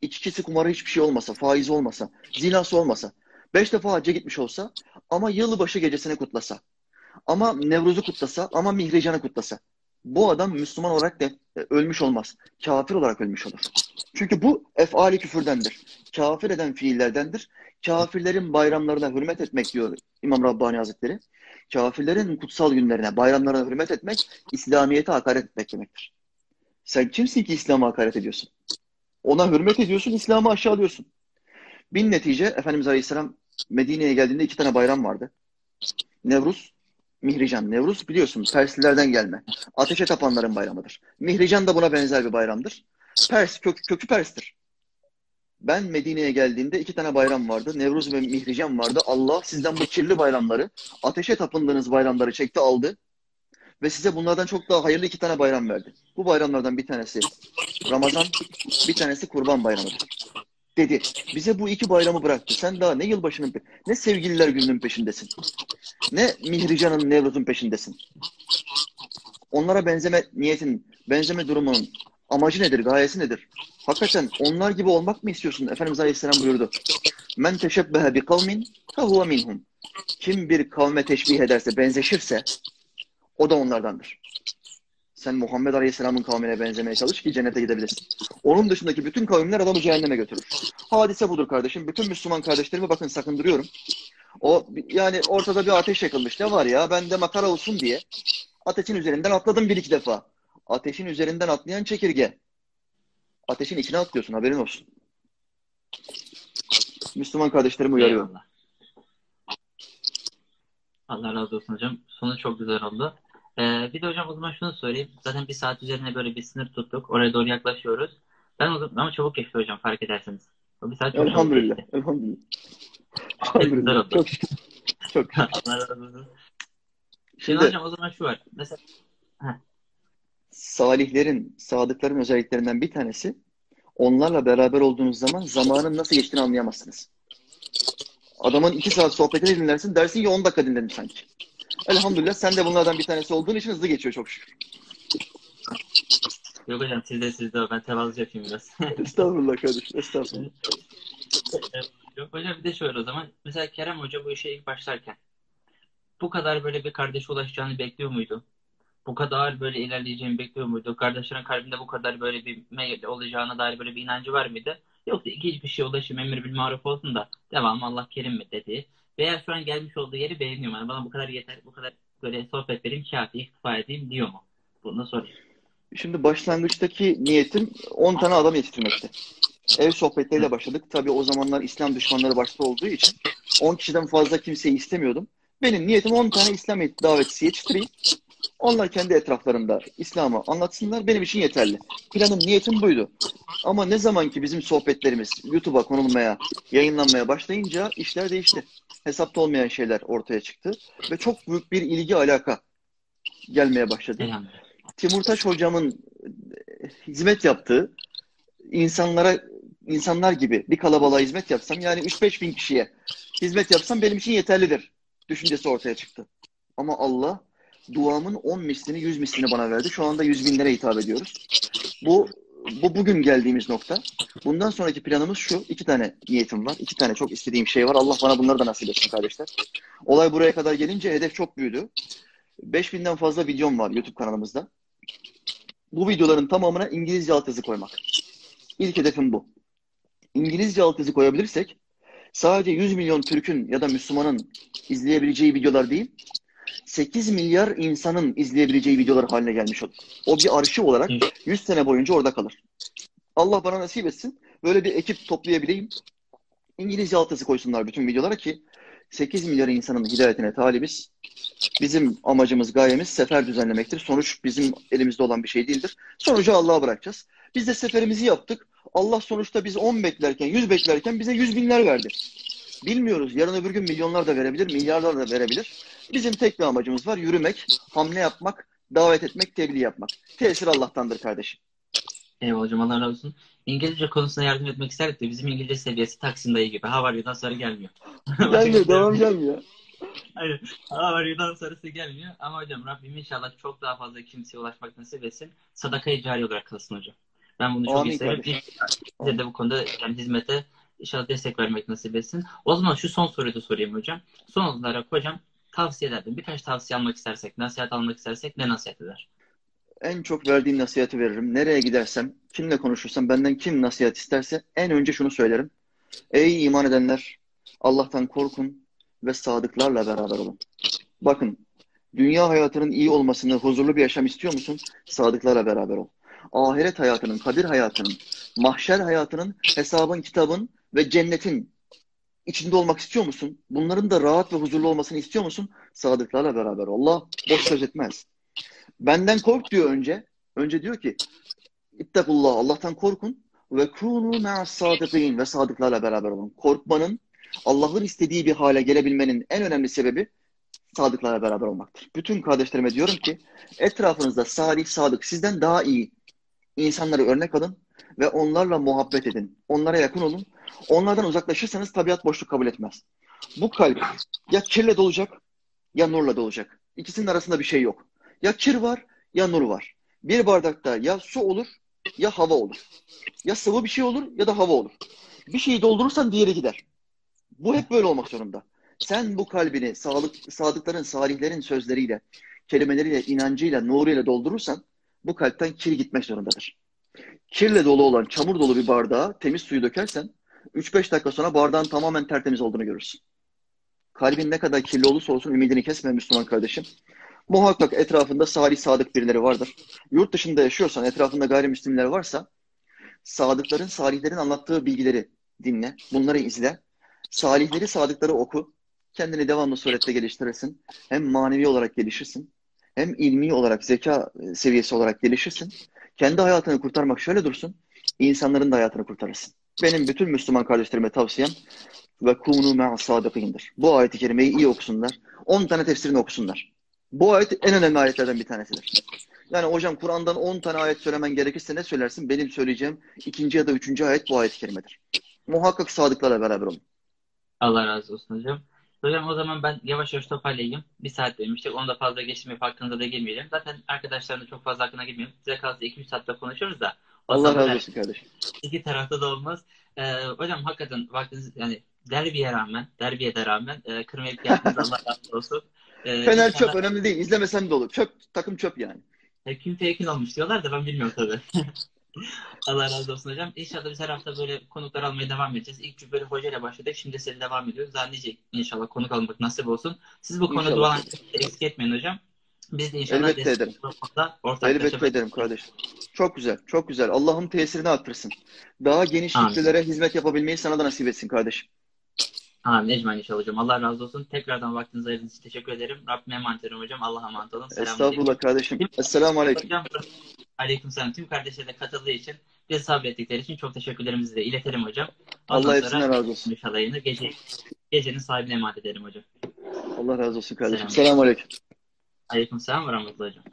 içkisi, kumarı hiçbir şey olmasa, faiz olmasa, zinası olmasa, beş defa hacca gitmiş olsa ama yılbaşı gecesini kutlasa, ama Nevruz'u kutlasa, ama Mihrican'ı kutlasa, bu adam Müslüman olarak da e, ölmüş olmaz. Kafir olarak ölmüş olur. Çünkü bu efali küfürdendir. Kafir eden fiillerdendir. Kafirlerin bayramlarına hürmet etmek diyor İmam Rabbani Hazretleri. Kafirlerin kutsal günlerine, bayramlarına hürmet etmek, İslamiyet'e hakaret etmek demektir. Sen kimsin ki İslam'a hakaret ediyorsun? Ona hürmet ediyorsun, İslam'ı aşağılıyorsun. Bin netice Efendimiz Aleyhisselam Medine'ye geldiğinde iki tane bayram vardı. Nevruz, Mihrican. Nevruz biliyorsun Perslilerden gelme. Ateşe tapanların bayramıdır. Mihrican da buna benzer bir bayramdır. Pers, kök, kökü Pers'tir. Ben Medine'ye geldiğimde iki tane bayram vardı. Nevruz ve Mihrican vardı. Allah sizden bu kirli bayramları, ateşe tapındığınız bayramları çekti aldı. Ve size bunlardan çok daha hayırlı iki tane bayram verdi. Bu bayramlardan bir tanesi Ramazan, bir tanesi Kurban Bayramı'dır. Dedi. Bize bu iki bayramı bıraktı. Sen daha ne yılbaşının, ne sevgililer gününün peşindesin. Ne Mihrican'ın, Nevruz'un peşindesin. Onlara benzeme niyetin, benzeme durumunun amacı nedir, gayesi nedir? Hakikaten onlar gibi olmak mı istiyorsun? Efendimiz Aleyhisselam buyurdu. Men teşebbehe bi kavmin fehuve minhum. Kim bir kavme teşbih ederse, benzeşirse o da onlardandır. Sen Muhammed Aleyhisselam'ın kavmine benzemeye çalış ki cennete gidebilirsin. Onun dışındaki bütün kavimler adamı cehenneme götürür. Hadise budur kardeşim. Bütün Müslüman kardeşlerimi bakın sakındırıyorum. O yani ortada bir ateş yakılmış. Ne var ya? Ben de makara olsun diye ateşin üzerinden atladım bir iki defa. Ateşin üzerinden atlayan çekirge. Ateşin içine atlıyorsun haberin olsun. Müslüman kardeşlerimi uyarıyorum. Allah razı olsun hocam. Sonu çok güzel oldu. Ee, bir de hocam o zaman şunu sorayım. Zaten bir saat üzerine böyle bir sınır tuttuk. Oraya doğru yaklaşıyoruz. Ben o zaman, ama çabuk geçti hocam fark ederseniz. O bir saat çok çabuk Elhamdülillah. geçti. Elhamdülillah. Elhamdülillah. Çok şükür. Çok şükür. [laughs] Allah razı olsun. Şimdi Şimdi hocam o zaman şu var. Mesela salihlerin, sadıkların özelliklerinden bir tanesi onlarla beraber olduğunuz zaman zamanın nasıl geçtiğini anlayamazsınız. Adamın iki saat sohbetini dinlersin dersin ki 10 dakika dinledim sanki. Elhamdülillah sen de bunlardan bir tanesi olduğun için hızlı geçiyor çok şükür. yok hocam sizde sizde o. Ben tevazu yapayım biraz. [laughs] Estağfurullah kardeşim, estağfurullah. Yok hocam bir de şöyle o zaman. Mesela Kerem Hoca bu işe ilk başlarken bu kadar böyle bir kardeşe ulaşacağını bekliyor muydu? Bu kadar böyle ilerleyeceğini bekliyor muydu? Kardeşlerin kalbinde bu kadar böyle bir meyil olacağına dair böyle bir inancı var mıydı? Yoksa hiçbir şey ulaşayım emir bil maruf olsun da devam Allah kerim mi dedi. Veya şu an gelmiş olduğu yeri beğeniyor mu? Yani bana bu kadar yeter, bu kadar böyle sohbet vereyim, kafi, iktifa edeyim diyor mu? Bunu da sorayım. Şimdi başlangıçtaki niyetim 10 tane adam yetiştirmekti. Ev sohbetleriyle başladık. Tabii o zamanlar İslam düşmanları başta olduğu için 10 kişiden fazla kimseyi istemiyordum. Benim niyetim 10 tane İslam davetçisi yetiştireyim. Onlar kendi etraflarında İslam'ı anlatsınlar. Benim için yeterli. Planım, niyetim buydu. Ama ne zaman ki bizim sohbetlerimiz YouTube'a konulmaya, yayınlanmaya başlayınca işler değişti. Hesapta olmayan şeyler ortaya çıktı. Ve çok büyük bir ilgi alaka gelmeye başladı. Timurtaş hocamın e, hizmet yaptığı insanlara insanlar gibi bir kalabalığa hizmet yapsam yani 3-5 bin kişiye hizmet yapsam benim için yeterlidir düşüncesi ortaya çıktı. Ama Allah duamın 10 mislini 100 mislini bana verdi. Şu anda 100 binlere hitap ediyoruz. Bu bu bugün geldiğimiz nokta. Bundan sonraki planımız şu. iki tane niyetim var. iki tane çok istediğim şey var. Allah bana bunları da nasip etsin kardeşler. Olay buraya kadar gelince hedef çok büyüdü. 5000'den fazla videom var YouTube kanalımızda. Bu videoların tamamına İngilizce altyazı koymak. İlk hedefim bu. İngilizce altyazı koyabilirsek sadece 100 milyon Türk'ün ya da Müslümanın izleyebileceği videolar değil, 8 milyar insanın izleyebileceği videolar haline gelmiş olur. O bir arşiv olarak 100 sene boyunca orada kalır. Allah bana nasip etsin. Böyle bir ekip toplayabileyim. İngilizce altyazı koysunlar bütün videolara ki 8 milyar insanın hidayetine talibiz. Bizim amacımız, gayemiz sefer düzenlemektir. Sonuç bizim elimizde olan bir şey değildir. Sonucu Allah'a bırakacağız. Biz de seferimizi yaptık. Allah sonuçta biz 10 beklerken, 100 beklerken bize 100 binler verdi. Bilmiyoruz. Yarın öbür gün milyonlar da verebilir, milyarlar da verebilir. Bizim tek bir amacımız var. Yürümek, hamle yapmak, davet etmek, tebliğ yapmak. Tesir Allah'tandır kardeşim. Eyvallah hocam Allah razı olsun. İngilizce konusuna yardım etmek isterdik de bizim İngilizce seviyesi Taksim dayı gibi. You'dan sonra gelmiyor. [laughs] Gelmiyor, devam gelmiyor. Aynen. You'dan sonrası gelmiyor. Ama hocam Rabbim inşallah çok daha fazla kimseye ulaşmak nasip etsin. Sadakayı cari olarak kılsın hocam. Ben bunu çok Amin isterim. kardeşim. Size de bu konuda yani hizmete inşallah destek vermek nasip etsin. O zaman şu son soruyu da sorayım hocam. Son olarak hocam tavsiye ederdim. Birkaç tavsiye almak istersek, nasihat almak istersek ne nasihat eder? En çok verdiğim nasihati veririm. Nereye gidersem, kimle konuşursam, benden kim nasihat isterse en önce şunu söylerim. Ey iman edenler, Allah'tan korkun ve sadıklarla beraber olun. Bakın, dünya hayatının iyi olmasını, huzurlu bir yaşam istiyor musun? Sadıklarla beraber ol. Ahiret hayatının, kadir hayatının, mahşer hayatının, hesabın, kitabın ve cennetin içinde olmak istiyor musun? Bunların da rahat ve huzurlu olmasını istiyor musun? Sadıklarla beraber. Allah boş söz etmez. Benden kork diyor önce. Önce diyor ki İttakullah Allah'tan korkun. Ve kunu ma'as sadikin ve sadıklarla beraber olun. Korkmanın Allah'ın istediği bir hale gelebilmenin en önemli sebebi sadıklarla beraber olmaktır. Bütün kardeşlerime diyorum ki etrafınızda salih, sadık, sizden daha iyi insanları örnek alın ve onlarla muhabbet edin. Onlara yakın olun. Onlardan uzaklaşırsanız tabiat boşluk kabul etmez. Bu kalp ya kirle dolacak ya nurla dolacak. İkisinin arasında bir şey yok. Ya kir var ya nur var. Bir bardakta ya su olur ya hava olur. Ya sıvı bir şey olur ya da hava olur. Bir şeyi doldurursan diğeri gider. Bu hep böyle olmak zorunda. Sen bu kalbini sağlık, sadıkların, salihlerin sözleriyle, kelimeleriyle, inancıyla, nuruyla doldurursan bu kalpten kir gitmek zorundadır. Kirle dolu olan, çamur dolu bir bardağa temiz suyu dökersen 3-5 dakika sonra bardağın tamamen tertemiz olduğunu görürsün. Kalbin ne kadar kirli olursa olsun ümidini kesme Müslüman kardeşim. Muhakkak etrafında salih sadık birileri vardır. Yurt dışında yaşıyorsan, etrafında gayrimüslimler varsa sadıkların, salihlerin anlattığı bilgileri dinle. Bunları izle. Salihleri, sadıkları oku. Kendini devamlı surette geliştirirsin. Hem manevi olarak gelişirsin. Hem ilmi olarak, zeka seviyesi olarak gelişirsin. Kendi hayatını kurtarmak şöyle dursun. insanların da hayatını kurtarırsın. Benim bütün Müslüman kardeşlerime tavsiyem ve kunu ma'as sadıkîndir. Bu ayeti kerimeyi iyi okusunlar. 10 tane tefsirini okusunlar. Bu ayet en önemli ayetlerden bir tanesidir. Yani hocam Kur'an'dan 10 tane ayet söylemen gerekirse ne söylersin? Benim söyleyeceğim ikinci ya da üçüncü ayet bu ayet-i kerimedir. Muhakkak sadıklarla beraber olun. Allah razı olsun hocam. Hocam o zaman ben yavaş yavaş toparlayayım. Bir saat demiştik. Onu da fazla geçmeyip hakkınıza da girmeyelim. Zaten arkadaşların da çok fazla hakkına girmiyor. Size kalsa 2-3 saatte konuşuruz da. Allah razı olsun kardeşim. İki tarafta da olmaz. Ee, hocam hakikaten vaktiniz yani derbiye rağmen, derbiye de rağmen e, kırmayıp [laughs] geldiniz Allah razı olsun. Ee, Fener inşallah- çöp önemli değil. İzlemesen de olur. Çöp, takım çöp yani. E, kim tekin olmuş diyorlar da ben bilmiyorum tabii. [laughs] Allah razı olsun hocam. İnşallah biz her hafta böyle konuklar almaya devam edeceğiz. İlk böyle hocayla başladık. Şimdi size devam ediyoruz. Daha nice inşallah konuk almak nasip olsun. Siz bu konuda dualarınızı eksik etmeyin hocam. Biz de inşallah Elbette ederim. Elbette ederim kardeşim. Çok güzel, çok güzel. Allah'ın tesirini arttırsın. Daha geniş Amin. kitlelere hizmet yapabilmeyi sana da nasip etsin kardeşim. Amin. Ecmaîn inşallah hocam. Allah razı olsun. Tekrardan vaktinizi ayırdığınız için teşekkür ederim. Rabbime emanet ediyorum hocam. Allah'a emanet olun. Selamünaleyküm. Estağfurullah kardeşim. Esselamu aleyküm. Hocam, aleykümselam. Tüm kardeşlere de katıldığı için, bize sabrettikleri için çok teşekkürlerimizi de iletelim hocam. Ondan Allah sonra hepsinden razı olsun. inşallah yayını gece, gecenin sahibine emanet edelim hocam. Allah razı olsun kardeşim. Selam. Selamun aleyküm. Aleykümselam ve rahmetullah hocam.